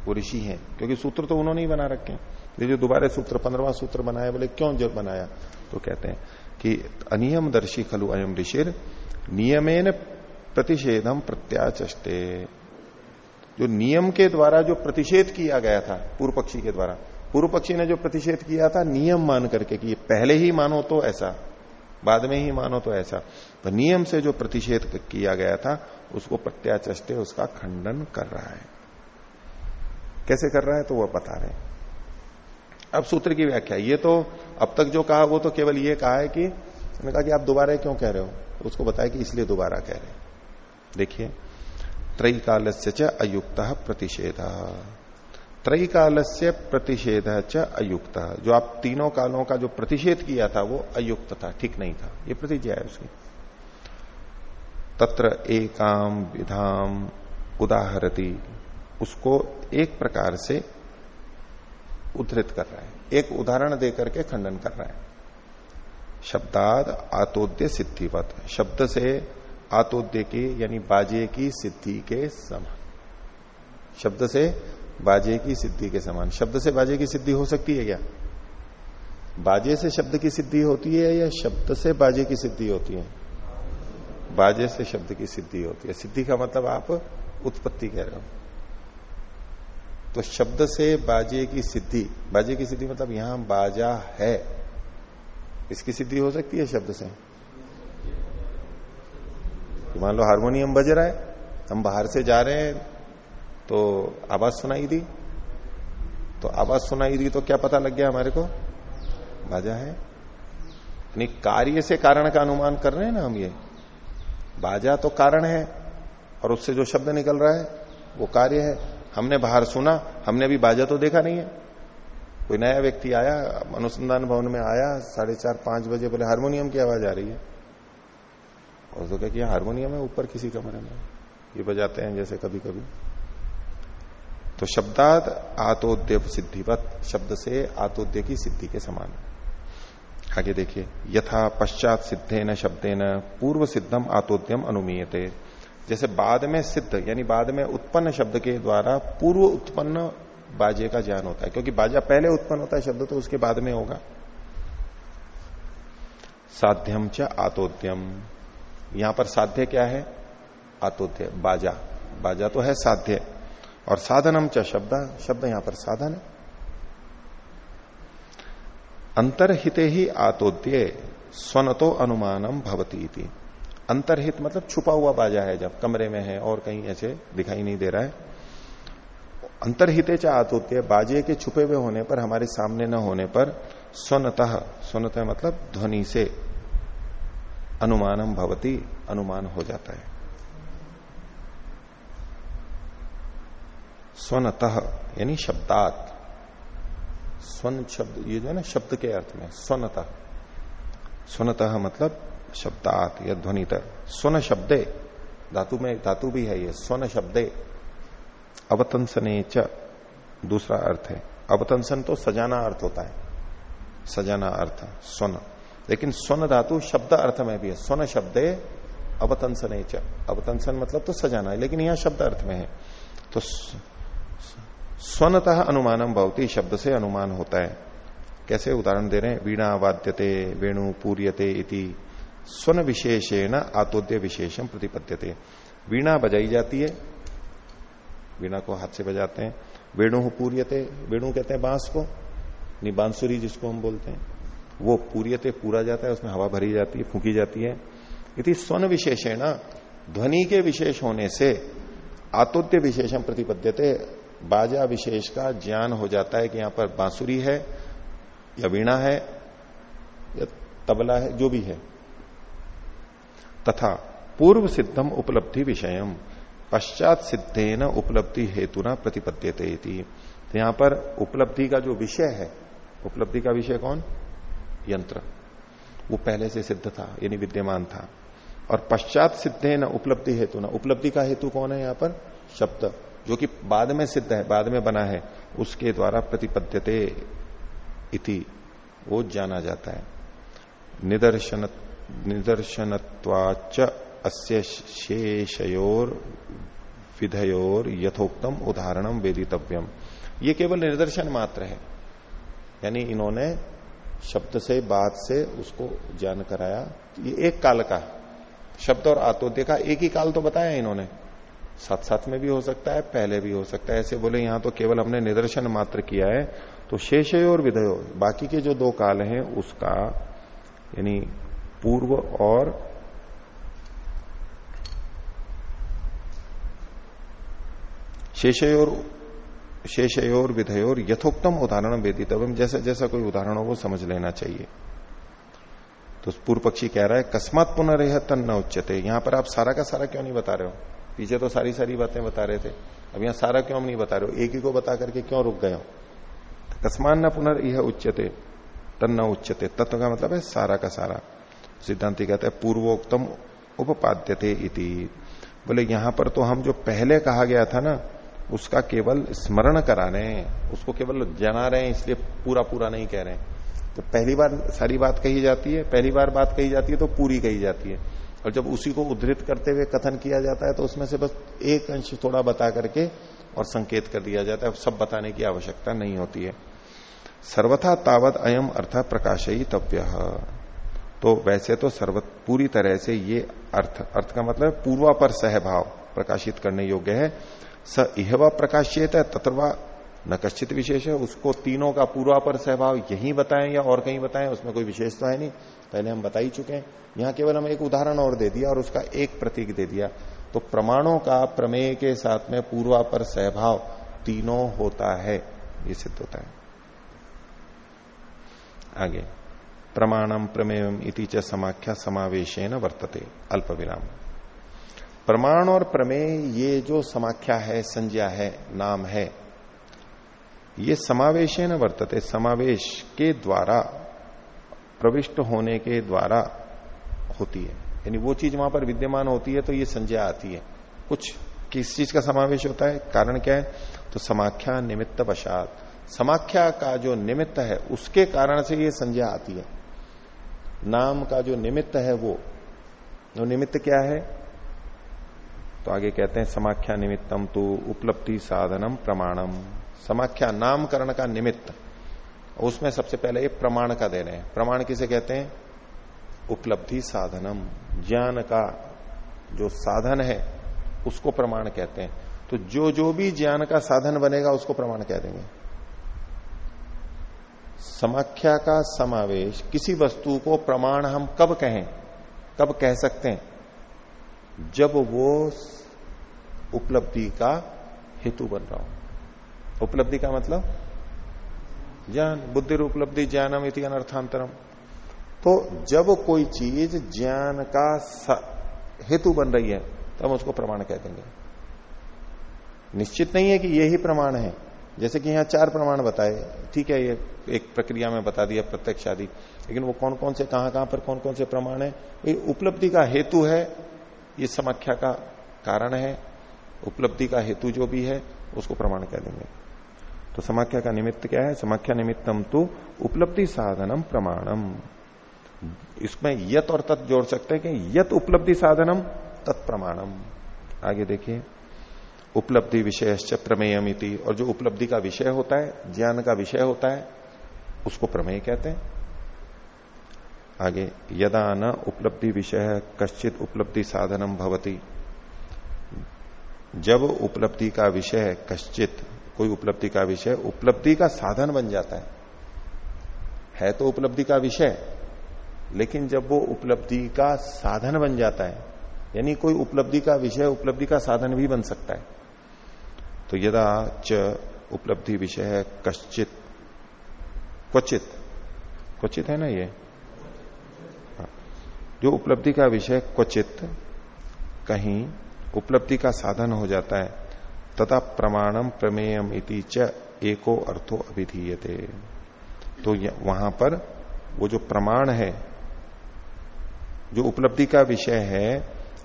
S1: वो ऋषि हैं, क्योंकि सूत्र तो उन्होंने ही बना रखे हैं। ये जो दोबारा सूत्र पंद्रवा सूत्र बनाया, बोले क्यों जब बनाया? तो कहते हैं कि अनियम दर्शी खलु अयम ऋषिर, नियमेन प्रतिषेधम प्रत्याचष्टे। जो नियम के द्वारा जो प्रतिषेध किया गया था, पूर्व पक्षी के द्वारा पूर्व पक्षी ने जो प्रतिषेध किया था, नियम मान करके कि पहले ही मानो तो ऐसा, बाद में ही मानो तो ऐसा। तो नियम से जो प्रतिषेध किया गया था, उसको प्रत्याचष्टे उसका खंडन कर रहा है। कैसे कर रहा है तो वह बता रहे अब सूत्र की व्याख्या, ये तो अब तक जो कहा, वो तो केवल ये कहा है कि उन्होंने कहा कि आप दोबारा क्यों कह रहे हो? उसको बताया कि इसलिए दोबारा कह रहे देखिए त्रय काल से अयुक्त प्रतिषेध। त्रय से प्रतिषेध च अयुक्त। जो आप तीनों कालों का जो प्रतिषेध किया था, वो अयुक्त था, ठीक नहीं था। ये प्रतिज्ञा है उसकी। तत्र एकाम विधाम उदाहरती, उसको एक प्रकार से उद्धृत कर रहा है। एक उदाहरण देकर के खंडन कर रहा है। शब्दाद आतोद्य सिद्धिवत। शब्द से आतोद्य की, यानी बाजे की सिद्धि के समान। शब्द से बाजे की सिद्धि के समान। शब्द से बाजे की सिद्धि हो सकती है क्या? बाजे से शब्द की सिद्धि होती है या शब्द से बाजे की सिद्धि होती है? बाजे से शब्द की सिद्धि होती है। सिद्धि का मतलब आप उत्पत्ति कह रहे हो। तो शब्द से बाजे की सिद्धि, बाजे की सिद्धि मतलब यहाँ बाजा है। इसकी सिद्धि हो सकती है शब्द से? मान लो हारमोनियम बज रहा है, हम बाहर से जा रहे हैं तो आवाज़ सुनाई दी? तो आवाज़ सुनाई दी तो क्या पता लग गया हमारे को? बाजा है। यानी कार्य से कारण का अनुमान कर रहे हैं ना हम ये। बाजा तो कारण है और उससे जो शब्द निकल रहा है, वो कार्य है। हमने बाहर सुना, हमने अभी बाजा तो देखा नहीं है। कोई नया व्यक्ति आया, अनुसंधान भवन में आया, साढ़े चार, पाँच बजे बोले, हारमोनियम की आवाज़ आ रही है। और तो क्या हारमोनियम है, ऊपर किसी कमरे में। ये बजाते हैं जैसे कभी कभी तो शब्दात आतोद्य सिद्धिवत, शब्द से आतोद्य की सिद्धि के समान आगे देखिए, यथा पश्चात सिद्धे न शब्दे न पूर्व सिद्धम आतोद्यम अनुमीयते। जैसे बाद में सिद्ध, यानी बाद में उत्पन्न शब्द के द्वारा पूर्व उत्पन्न बाजे का ज्ञान होता है, क्योंकि बाजा पहले उत्पन्न होता है शब्द तो उसके बाद में होगा। साध्यम च आतोद्यम। यहाँ पर साध्य क्या है? आतोद्य, बाजा। बाजा तो है साध्य। और साधनम च शब्द शब्द यहाँ पर साधन है। अंतरहिते ही आतोद्य स्वनतो अनुमानम भवती अंतरहित मतलब छुपा हुआ बाजा है, जब कमरे में है और कहीं ऐसे दिखाई नहीं दे रहा है। अंतरहिते च आतोद्य, बाजे के छुपे हुए होने पर, हमारे सामने न होने पर स्वनतः स्वनतः मतलब ध्वनि से अनुमानम भवती, अनुमान हो जाता है। स्वनतः, यानी शब्दात। स्वन शब्द, ये जो है ना, शब्द के अर्थ में, स्वनतः। स्वनतः मतलब शब्दात, या ध्वनितर स्वन शब्दे, धातु में, धातु भी है ये, स्वन शब्दे। अवतंसने च, दूसरा अर्थ है। अवतंसन तो सजाना अर्थ होता है। सजाना अर्थ, स्वन। लेकिन स्वन धातु शब्द अर्थ में भी है। स्वन शब्दे, अवतंसन च। अवतंसन मतलब तो सजाना है, लेकिन यहाँ शब्द अर्थ में है। तो स्वनतः अनुमानम भवती, शब्द से अनुमान होता है। कैसे उदाहरण दे रहे हैं? वीणा वाद्यते, वेणु पूर्यते इति। स्वन विशेषेण आतोद्य विशेषम प्रतिपद्यते। वीणा बजाई जाती है। वीणा को हाथ से बजाते हैं। वेणु पूर्यते, वेणु कहते हैं बाँस को। नहीं, बांसुरी जिसको हम बोलते हैं। वो पूर्यते, पूरा जाता है, उसमें हवा भरी जाती है, फूकी जाती है। यदि स्वन विशेषेण, ध्वनि के विशेष होने से आतोद्य विशेषम प्रतिपद्यते। बाजा विशेष का ज्ञान हो जाता है कि यहाँ पर बांसुरी है, या वीणा है, या तबला है, जो भी है। तथा पूर्व सिद्धम उपलब्धि विषयम, पश्चात सिद्धे न उपलब्धि हेतु न प्रतिपद्यते तो यहाँ पर उपलब्धि का जो विषय है, उपलब्धि का विषय कौन? यंत्र। वो पहले से सिद्ध था, यानी विद्यमान था। और पश्चात सिद्धे न उपलब्धि हेतु न उपलब्धि का हेतु कौन है यहाँ पर? शब्द। जो कि बाद में सिद्ध है, बाद में बना है, उसके द्वारा प्रतिपद्यते इति, वो जाना जाता है। निदर्शन निदर्शनत्वाच अस्य शेषयोर विधयोर यथोक्तम उदाहरणम वेदितव्यम। ये केवल निदर्शन मात्र है। यानी इन्होंने शब्द से, बात से उसको ज्ञान कराया। ये एक काल का शब्द और आतोद्य का एक ही काल तो बताया इन्होंने। साथ साथ में भी हो सकता है, पहले भी हो सकता है। ऐसे बोले, यहाँ तो केवल हमने निदर्शन मात्र किया है तो शेषय और विधयो, बाकी के जो दो काल हैं, उसका, यानी पूर्व और शेषयोर शेषयोर विधयोर यथोक्तम उदाहरण वेदितव्यम, जैसा जैसा कोई उदाहरण हो, वो समझ लेना चाहिए। तो पूर्व पक्षी कह रहा है, कस्मात पुनः तन न उच्चते यहाँ पर आप सारा का सारा क्यों नहीं बता रहे हो? पीछे तो सारी सारी बातें बता रहे थे। अब यहाँ सारा क्यों हम नहीं बता रहे हो? एक ही को बता करके क्यों रुक गए हो? कस्मान न पुनर् यह उच्चते न उच्चते तत्व का मतलब है सारा का सारा। सिद्धांति कहते हैं, पूर्वोक्तम उपपाद्यते इति। बोले, यहाँ पर तो हम जो पहले कहा गया था ना, उसका केवल स्मरण करा रहे हैं उसको केवल जना रहे हैं, इसलिए पूरा पूरा नहीं कह रहे हैं। तो पहली बार सारी बात कही जाती है, पहली बार बात कही जाती है तो पूरी कही जाती है। और जब उसी को उद्धृत करते हुए कथन किया जाता है तो उसमें से बस एक अंश थोड़ा बता करके और संकेत कर दिया जाता है। सब बताने की आवश्यकता नहीं होती है। सर्वथा तावत अयम अर्थ प्रकाशयी तव्य तो वैसे तो सर्व पूरी तरह से ये अर्थ अर्थ का मतलब पूर्वापर सहभाव प्रकाशित करने योग्य है। स इहवा प्रकाशित है तत्रवा न कश्चित विशेष है। उसको तीनों का पूर्वापर सहभाव यही बताएँ या और कहीं बताएँ, उसमें कोई विशेष तो है नहीं। पहले हम बता ही चुके हैं। यहाँ केवल हम एक उदाहरण और दे दिया और उसका एक प्रतीक दे दिया। तो प्रमाणों का प्रमेय के साथ में पूर्वापर सहभाव तीनों होता है। ये सिद्ध होता है। आगे। प्रमाणम प्रमेयम इति च समाख्या समावेशेन वर्तते। अल्प विराम प्रमाण और प्रमेय, ये जो समाख्या है, संज्ञा है, नाम है, ये समावेशेन वर्तते। समावेश के द्वारा प्रविष्ट होने के द्वारा होती है। यानी वो चीज़ वहाँ पर विद्यमान होती है तो ये संज्ञा आती है। कुछ किस चीज़ का समावेश होता है? कारण क्या है? तो समाख्या निमित्त वशात। समाख्या का जो निमित्त है, उसके कारण से ये संज्ञा आती है। नाम का जो निमित्त है वो। वो निमित्त क्या है? तो आगे कहते हैं, समाख्या निमित्तम तो उपलब्धि साधनम प्रमाणम। समाख्या नामकरण का निमित्त। उसमें सबसे पहले ये प्रमाण का दे रहे हैं। प्रमाण किसे कहते हैं? उपलब्धि साधनम। ज्ञान का जो साधन है, उसको प्रमाण कहते हैं। तो जो जो भी ज्ञान का साधन बनेगा, उसको प्रमाण कह देंगे। समाख्या का समावेश, किसी वस्तु को प्रमाण हम कब कहें? कब कह सकते हैं? जब वो उपलब्धि का हेतु बन रहा हो। उपलब्धि का मतलब ज्ञान बुद्धि उपलब्धि ज्ञानम इति अनर्थांतरम। तो जब कोई चीज़ ज्ञान का हेतु बन रही है तब तो हम उसको प्रमाण कह देंगे। निश्चित नहीं है कि ये ही प्रमाण है। जैसे कि यहाँ चार प्रमाण बताए। ठीक है, ये एक प्रक्रिया में बता दिया प्रत्यक्ष आदि। लेकिन वो कौन कौन से कहाँ कहाँ पर कौन कौन से प्रमाण है? ये उपलब्धि का हेतु है, ये समाख्या का कारण है। उपलब्धि का हेतु जो भी है, उसको प्रमाण कह देंगे। तो समाख्या का निमित्त क्या है? समाख्या निमित्तम तो उपलब्धि साधनम प्रमाणम। इसमें यत और तत् जोड़ सकते हैं कि यत उपलब्धि साधनम तत्प्रमाणम आगे देखिए। उपलब्धि विषय प्रमेयमिति। और जो उपलब्धि का विषय होता है, ज्ञान का विषय होता है, उसको प्रमेय कहते हैं। आगे, यदा न उपलब्धि विषय कश्चित उपलब्धि साधनम भवती। जब उपलब्धि का विषय कश्चित कोई उपलब्धि का विषय, उपलब्धि का साधन बन जाता है। है तो उपलब्धि का विषय, लेकिन जब वो उपलब्धि का साधन बन जाता है, यानी कोई उपलब्धि का विषय, उपलब्धि का साधन भी बन सकता है। तो यदा च उपलब्धि विषय है, कश्चित, क्वचित क्वचित है ना ये? हाँ। जो उपलब्धि का विषय, क्वचित, कहीं उपलब्धि का साधन हो जाता है तथा प्रमाणम प्रमेयम इति च एको अर्थो अभिधीयते। तो वहाँ पर वो जो प्रमाण है, जो उपलब्धि का विषय है,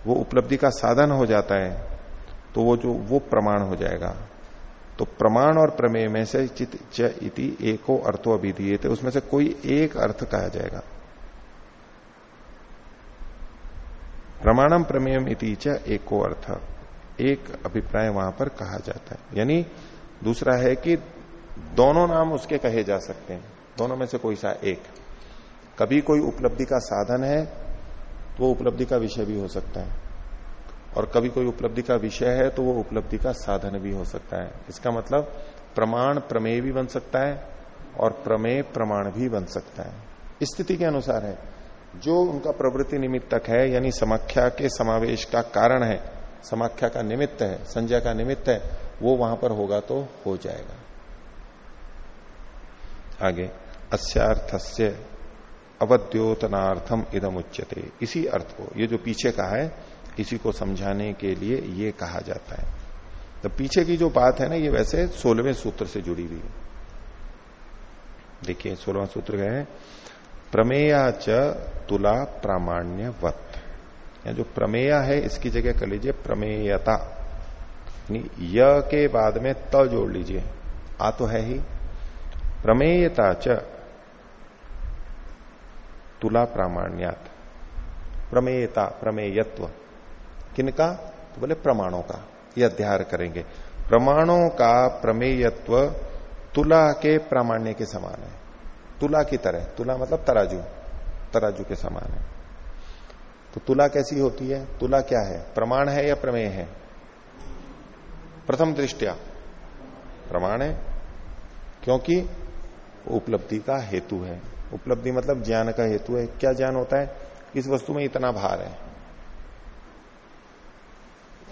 S1: वो उपलब्धि का साधन हो जाता है तो वो जो वो प्रमाण हो जाएगा। तो प्रमाण और प्रमेय में से चित च इति एको अर्थो अभिधीय थे उसमें से कोई एक अर्थ कहा जाएगा। प्रमाणम प्रमेयम इति च एको अर्थ। एक अभिप्राय वहाँ पर कहा जाता है। यानी दूसरा है कि दोनों नाम उसके कहे जा सकते हैं। दोनों में से कोई सा एक। कभी कोई उपलब्धि का साधन है तो वो उपलब्धि का विषय भी हो सकता है। और कभी कोई उपलब्धि का विषय है तो वो उपलब्धि का साधन भी हो सकता है। इसका मतलब प्रमाण प्रमेय भी बन सकता है और प्रमेय प्रमाण भी बन सकता है। स्थिति के अनुसार है। जो उनका प्रवृत्ति निमित्तक है, यानी समाख्या के समावेश का कारण है समाख्या का निमित्त है संजय का निमित्त है, वो वहाँ पर होगा तो हो जाएगा। आगे, अस्यार्थस्य अवद्योतनार्थम इदम उच्यते इसी अर्थ को, ये जो पीछे कहा है, इसी को समझाने के लिए ये कहा जाता है। तो पीछे की जो बात है ना, ये वैसे सोलहवें सूत्र से जुड़ी हुई है। देखिए, सोलहवा सूत्र है, प्रमेया च तुला प्रामाण्यवत। या जो प्रमेय है, इसकी जगह कर लीजिए प्रमेयता। य के बाद में त जोड़ लीजिए। आ तो है ही। प्रमेयता च तुला प्रामाण्यात। प्रमेयता, प्रमेयत्व। किनका? तो बोले प्रमाणों का। यह अध्याय करेंगे। प्रमाणों का प्रमेयत्व तुला के प्रामाण्य के समान है। तुला की तरह। तुला मतलब तराजू। तराजू के समान है। तो तुला कैसी होती है? तुला क्या है? प्रमाण है या प्रमेय है? प्रथम दृष्टिया। प्रमाण है, क्योंकि उपलब्धि का हेतु है। उपलब्धि मतलब ज्ञान का हेतु है। क्या ज्ञान होता है? इस वस्तु में इतना भार है?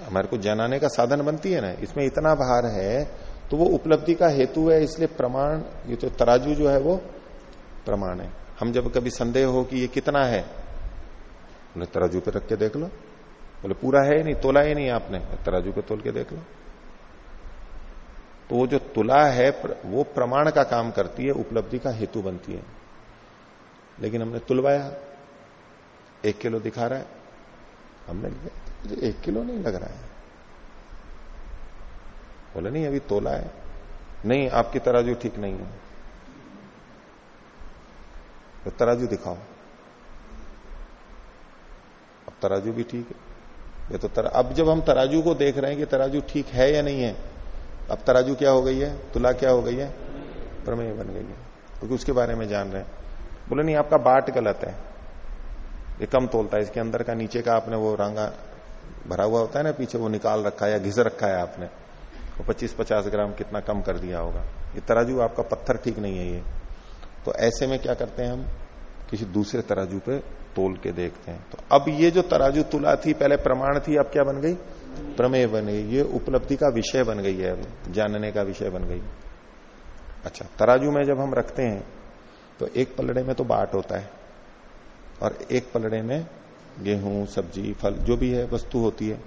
S1: हमारे को जनाने का साधन बनती है ना? इसमें इतना भार है तो वो उपलब्धि का हेतु है, इसलिए प्रमाण, ये तो तराजू जो है वो प्रमाण है। हम जब कभी संदेह हो कि ये कितना है बोले तराजू पे रख के देख लो। बोले, पूरा है नहीं, तोला ही नहीं आपने। तराजू पे तोल के देख लो। तो वो जो तुला है वो प्रमाण का काम करती है, उपलब्धि का हेतु बनती है। लेकिन हमने तुलवाया। एक किलो दिखा रहा है। हमने मुझे एक किलो नहीं लग रहा है। बोले, नहीं, अभी तोला है। नहीं, आपकी तराजू ठीक नहीं है। तो तराजू दिखाओ। तराजू भी ठीक है। ये तो तर... अब जब हम तराजू को देख रहे हैं कि तराजू ठीक है या नहीं है, अब तराजू क्या हो गई है? तुला क्या हो गई है? प्रमेय बन गई है। क्योंकि तो उसके बारे में जान रहे हैं। बोले, नहीं, आपका बाट गलत है। ये कम तोलता है। इसके अंदर का, नीचे का आपने वो रंगा भरा हुआ होता है ना, पीछे वो निकाल रखा है या घिस रखा है आपने। वो पच्चीस पचास ग्राम कितना कम कर दिया होगा। ये तराजू, आपका पत्थर ठीक नहीं है ये। तो ऐसे में क्या करते हैं हम? किसी दूसरे तराजू पे तोल के देखते हैं। तो अब ये जो तराजू तुला थी, पहले प्रमाण थी, अब क्या बन गई? प्रमेय बन गई। ये उपलब्धि का विषय बन गई है अब, जानने का विषय बन गई। अच्छा तराजू में जब हम रखते हैं तो एक पलड़े में तो बाट होता है, और एक पलड़े में गेहूँ, सब्ज़ी, फल, जो भी है, वस्तु होती है।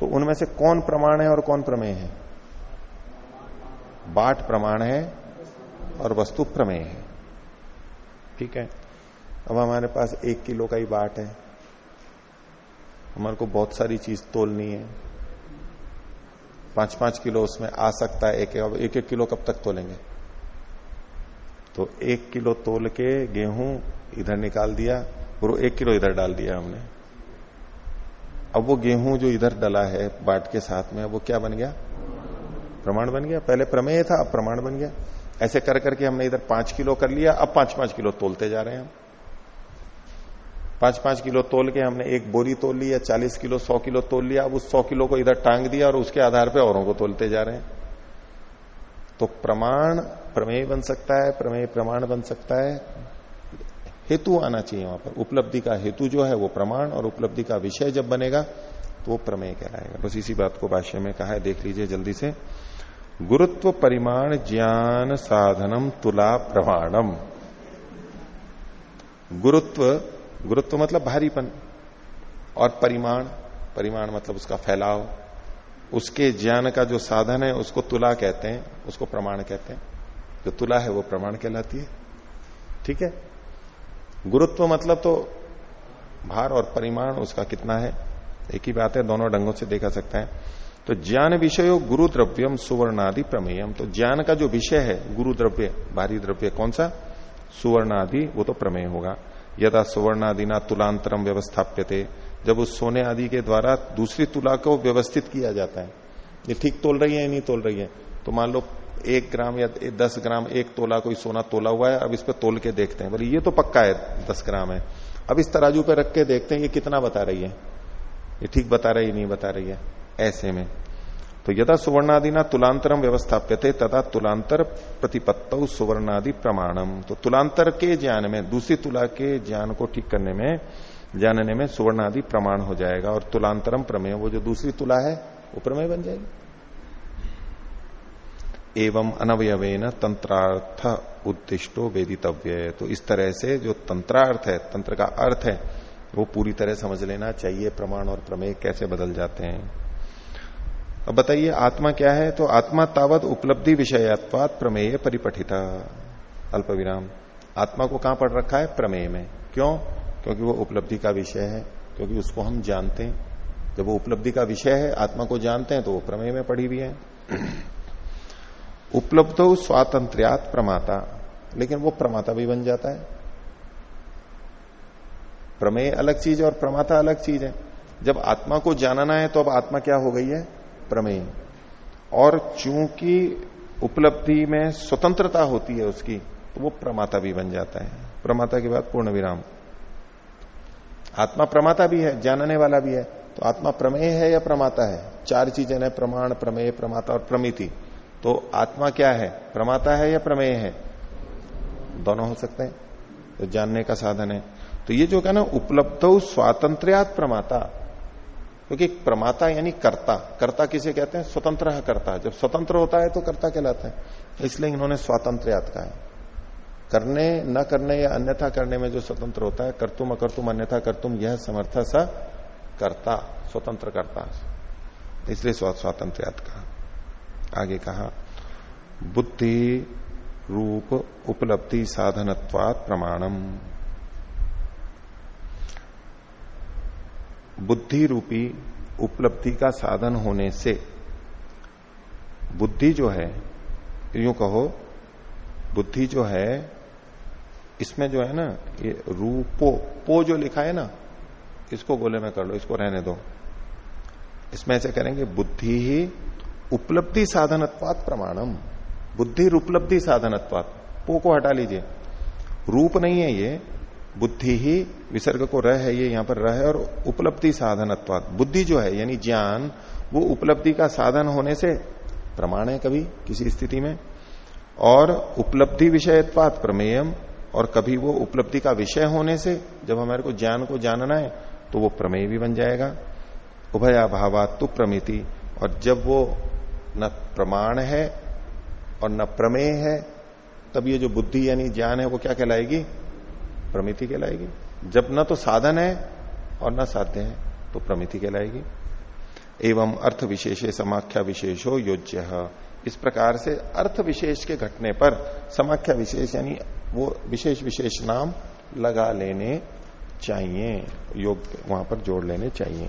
S1: तो उनमें से कौन प्रमाण है और कौन प्रमेय है? बाट प्रमाण है और वस्तु प्रमेय है। ठीक है? अब हमारे पास एक किलो का ही बाट है। हमारे को बहुत सारी चीज़ तोलनी है। पाँच पाँच किलो उसमें आ सकता है एक एक, एक किलो कब तक तोलेंगे? तो एक किलो तोल के गेहूँ इधर निकाल दिया और वो एक किलो इधर डाल दिया हमने। अब वो गेहूँ जो इधर डला है बाट के साथ में वो क्या बन गया? प्रमाण बन गया। पहले प्रमेय था अब प्रमाण बन गया। ऐसे कर करके हमने इधर पाँच किलो कर लिया अब पाँच पाँच किलो तोलते जा रहे हैं हम। पाँच पाँच किलो तोल के हमने एक बोरी तोल ली या चालीस किलो, सौ किलो तोल लिया। अब उस सौ किलो को इधर टांग दिया और उसके आधार पर औरों को तोलते जा रहे हैं। तो प्रमाण प्रमेय बन सकता है, प्रमेय प्रमाण बन सकता है। हेतु आना चाहिए वहाँ पर। उपलब्धि का हेतु जो है वो प्रमाण और उपलब्धि का विषय जब बनेगा तो वो प्रमेय कहलाएगा। बस इसी बात को भाष्य में कहा है, देख लीजिए जल्दी से। गुरुत्व परिमाण ज्ञान साधनम तुला प्रमाणम। गुरुत्व गुरुत्व मतलब भारीपन और परिमाण परिमाण मतलब उसका फैलाव, उसके ज्ञान का जो साधन है, उसको तुला कहते हैं, उसको प्रमाण कहते हैं। जो तुला है, वो प्रमाण कहलाती है। ठीक है? गुरुत्व मतलब तो भार और परिमाण उसका कितना है? एक ही बात है, दोनों ढंगों से देखा सकता है। तो ज्ञान विषय गुरु द्रव्यम सुवर्णादि प्रमेयम। तो ज्ञान का जो विषय है, गुरु द्रव्य, भारी द्रव्य कौन सा? सुवर्णादि, वो तो प्रमेय होगा। यदा सुवर्णादि ना तुलांतरम व्यवस्थाप्य जब उस सोने आदि के द्वारा दूसरी तुला को व्यवस्थित किया जाता है, ये ठीक तोल रही है नहीं तोल रही है? तो मान लो एक ग्राम या दस ग्राम एक तोला, कोई सोना तोला हुआ है, अब इस पर तोल के देखते हैं। बोले, ये तो पक्का है, दस ग्राम है। अब इस तराजू पर रख के देखते हैं, ये कितना बता रही है? ये ठीक बता रही नहीं बता रही है? ऐसे में। तो यदा सुवर्णादि ना तुलांतरम व्यवस्थाप्य थे तथा तुलांतर प्रतिपत्त सुवर्णादि प्रमाणम। तो तुलांतर के ज्ञान में, दूसरी तुला के ज्ञान को ठीक करने में, जानने में सुवर्णादि प्रमाण हो जाएगा और तुलांतरम प्रमेय, वो जो दूसरी तुला है, वो प्रमेय बन जाएगी। एवं अनवयवेन तंत्रार्थ उद्दिष्टो वेदितव्य। तो इस तरह से जो तंत्रार्थ है, तंत्र का अर्थ है, वो पूरी तरह समझ लेना चाहिए, प्रमाण और प्रमेय कैसे बदल जाते हैं। अब बताइए, आत्मा क्या है? तो आत्मा तावत उपलब्धि विषयत्वात प्रमेय परिपठिता। अल्प विराम आत्मा को कहाँ पढ़ रखा है? प्रमेय में। क्यों? क्योंकि वो उपलब्धि का विषय है, क्योंकि उसको हम जानते हैं। जब वो उपलब्धि का विषय है, आत्मा को जानते हैं तो वो प्रमेय में पढ़ी हुई है। उपलब्ध स्वातंत्र्यात प्रमाता। लेकिन वो प्रमाता भी बन जाता है। प्रमेय अलग चीज़ है और प्रमाता अलग चीज़ है। जब आत्मा को जानना है तो अब आत्मा क्या हो गई है? प्रमेय। और चूँकि उपलब्धि में स्वतंत्रता होती है उसकी तो वो प्रमाता भी बन जाता है। प्रमाता के बाद पूर्ण विराम आत्मा प्रमाता भी है, जानने वाला भी है तो आत्मा प्रमेय है या प्रमाता है? चार चीज़ें हैं, प्रमाण, प्रमेय, प्रमाता और प्रमिति। तो आत्मा क्या है? प्रमाता है या प्रमेय है? दोनों हो सकते हैं। तो जानने का साधन है। तो ये जो कहना उपलब्ध स्वातंत्र्यात प्रमाता क्योंकि प्रमाता यानी कर्ता कर्ता किसे कहते हैं? स्वतंत्र है कर्ता। जब स्वतंत्र होता है तो कर्ता कहलाता है। इसलिए इन्होंने स्वातंत्र याद कहा है। करने, न करने या अन्यथा करने में जो स्वतंत्र होता है, कर्तुम अकर्तुम, अन्यथा कर्तुम, यह समर्थ स कर्ता, स्वतंत्र करता। इसलिए स्वातंत्र याद कहा। आगे कहा, बुद्धि, रूप, उपलब्धि, साधनत्वात प्रमाणम। बुद्धि रूपी उपलब्धि का साधन होने से बुद्धि जो है, यूँ कहो, बुद्धि जो है, इसमें जो है ना, ये रूपो, पो जो लिखा है ना, इसको गोले में कर लो, इसको रहने दो। इसमें ऐसे करेंगे, बुद्धि ही उपलब्धि साधनत्वात प्रमाणम। बुद्धि उपलब्धि साधनत्वात। पो को हटा लीजिए। रूप नहीं है ये बुद्धि ही विसर्ग को रह है, ये यहाँ पर रह है, और उपलब्धि साधनत्वात। बुद्धि जो है, यानी ज्ञान, वो उपलब्धि का साधन होने से प्रमाण है कभी किसी स्थिति में। और उपलब्धि विषयत्वात प्रमेयम, और कभी वो उपलब्धि का विषय होने से जब हमारे को ज्ञान को जानना है तो वो प्रमेय भी बन जाएगा। उभयाभावात तो प्रमिति, और जब वो न प्रमाण है और न प्रमेय है, तब ये जो बुद्धि यानी ज्ञान है, वो क्या कहलाएगी? प्रमिति कहलाएगी। जब न तो साधन है और न साध्य है तो प्रमिति कहलाएगी। एवं अर्थ विशेष समाख्या विशेषो योज्य। इस प्रकार से अर्थ विशेष के घटने पर समाख्या विशेष यानी वो विशेष विशेष नाम लगा लेने चाहिए, योग वहाँ पर जोड़ लेने चाहिए।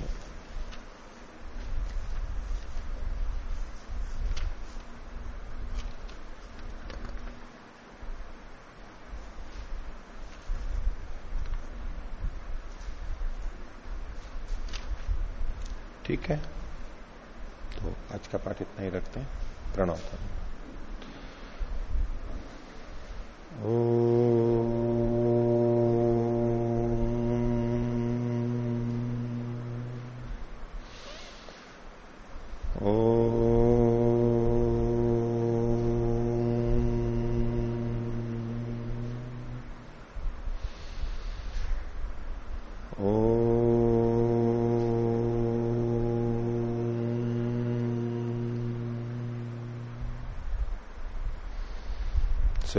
S1: ठीक है? तो आज का पाठ इतना ही रखते हैं। प्रणव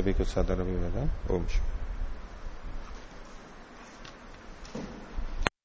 S1: सभी को सदर अभिवादन ओम शिव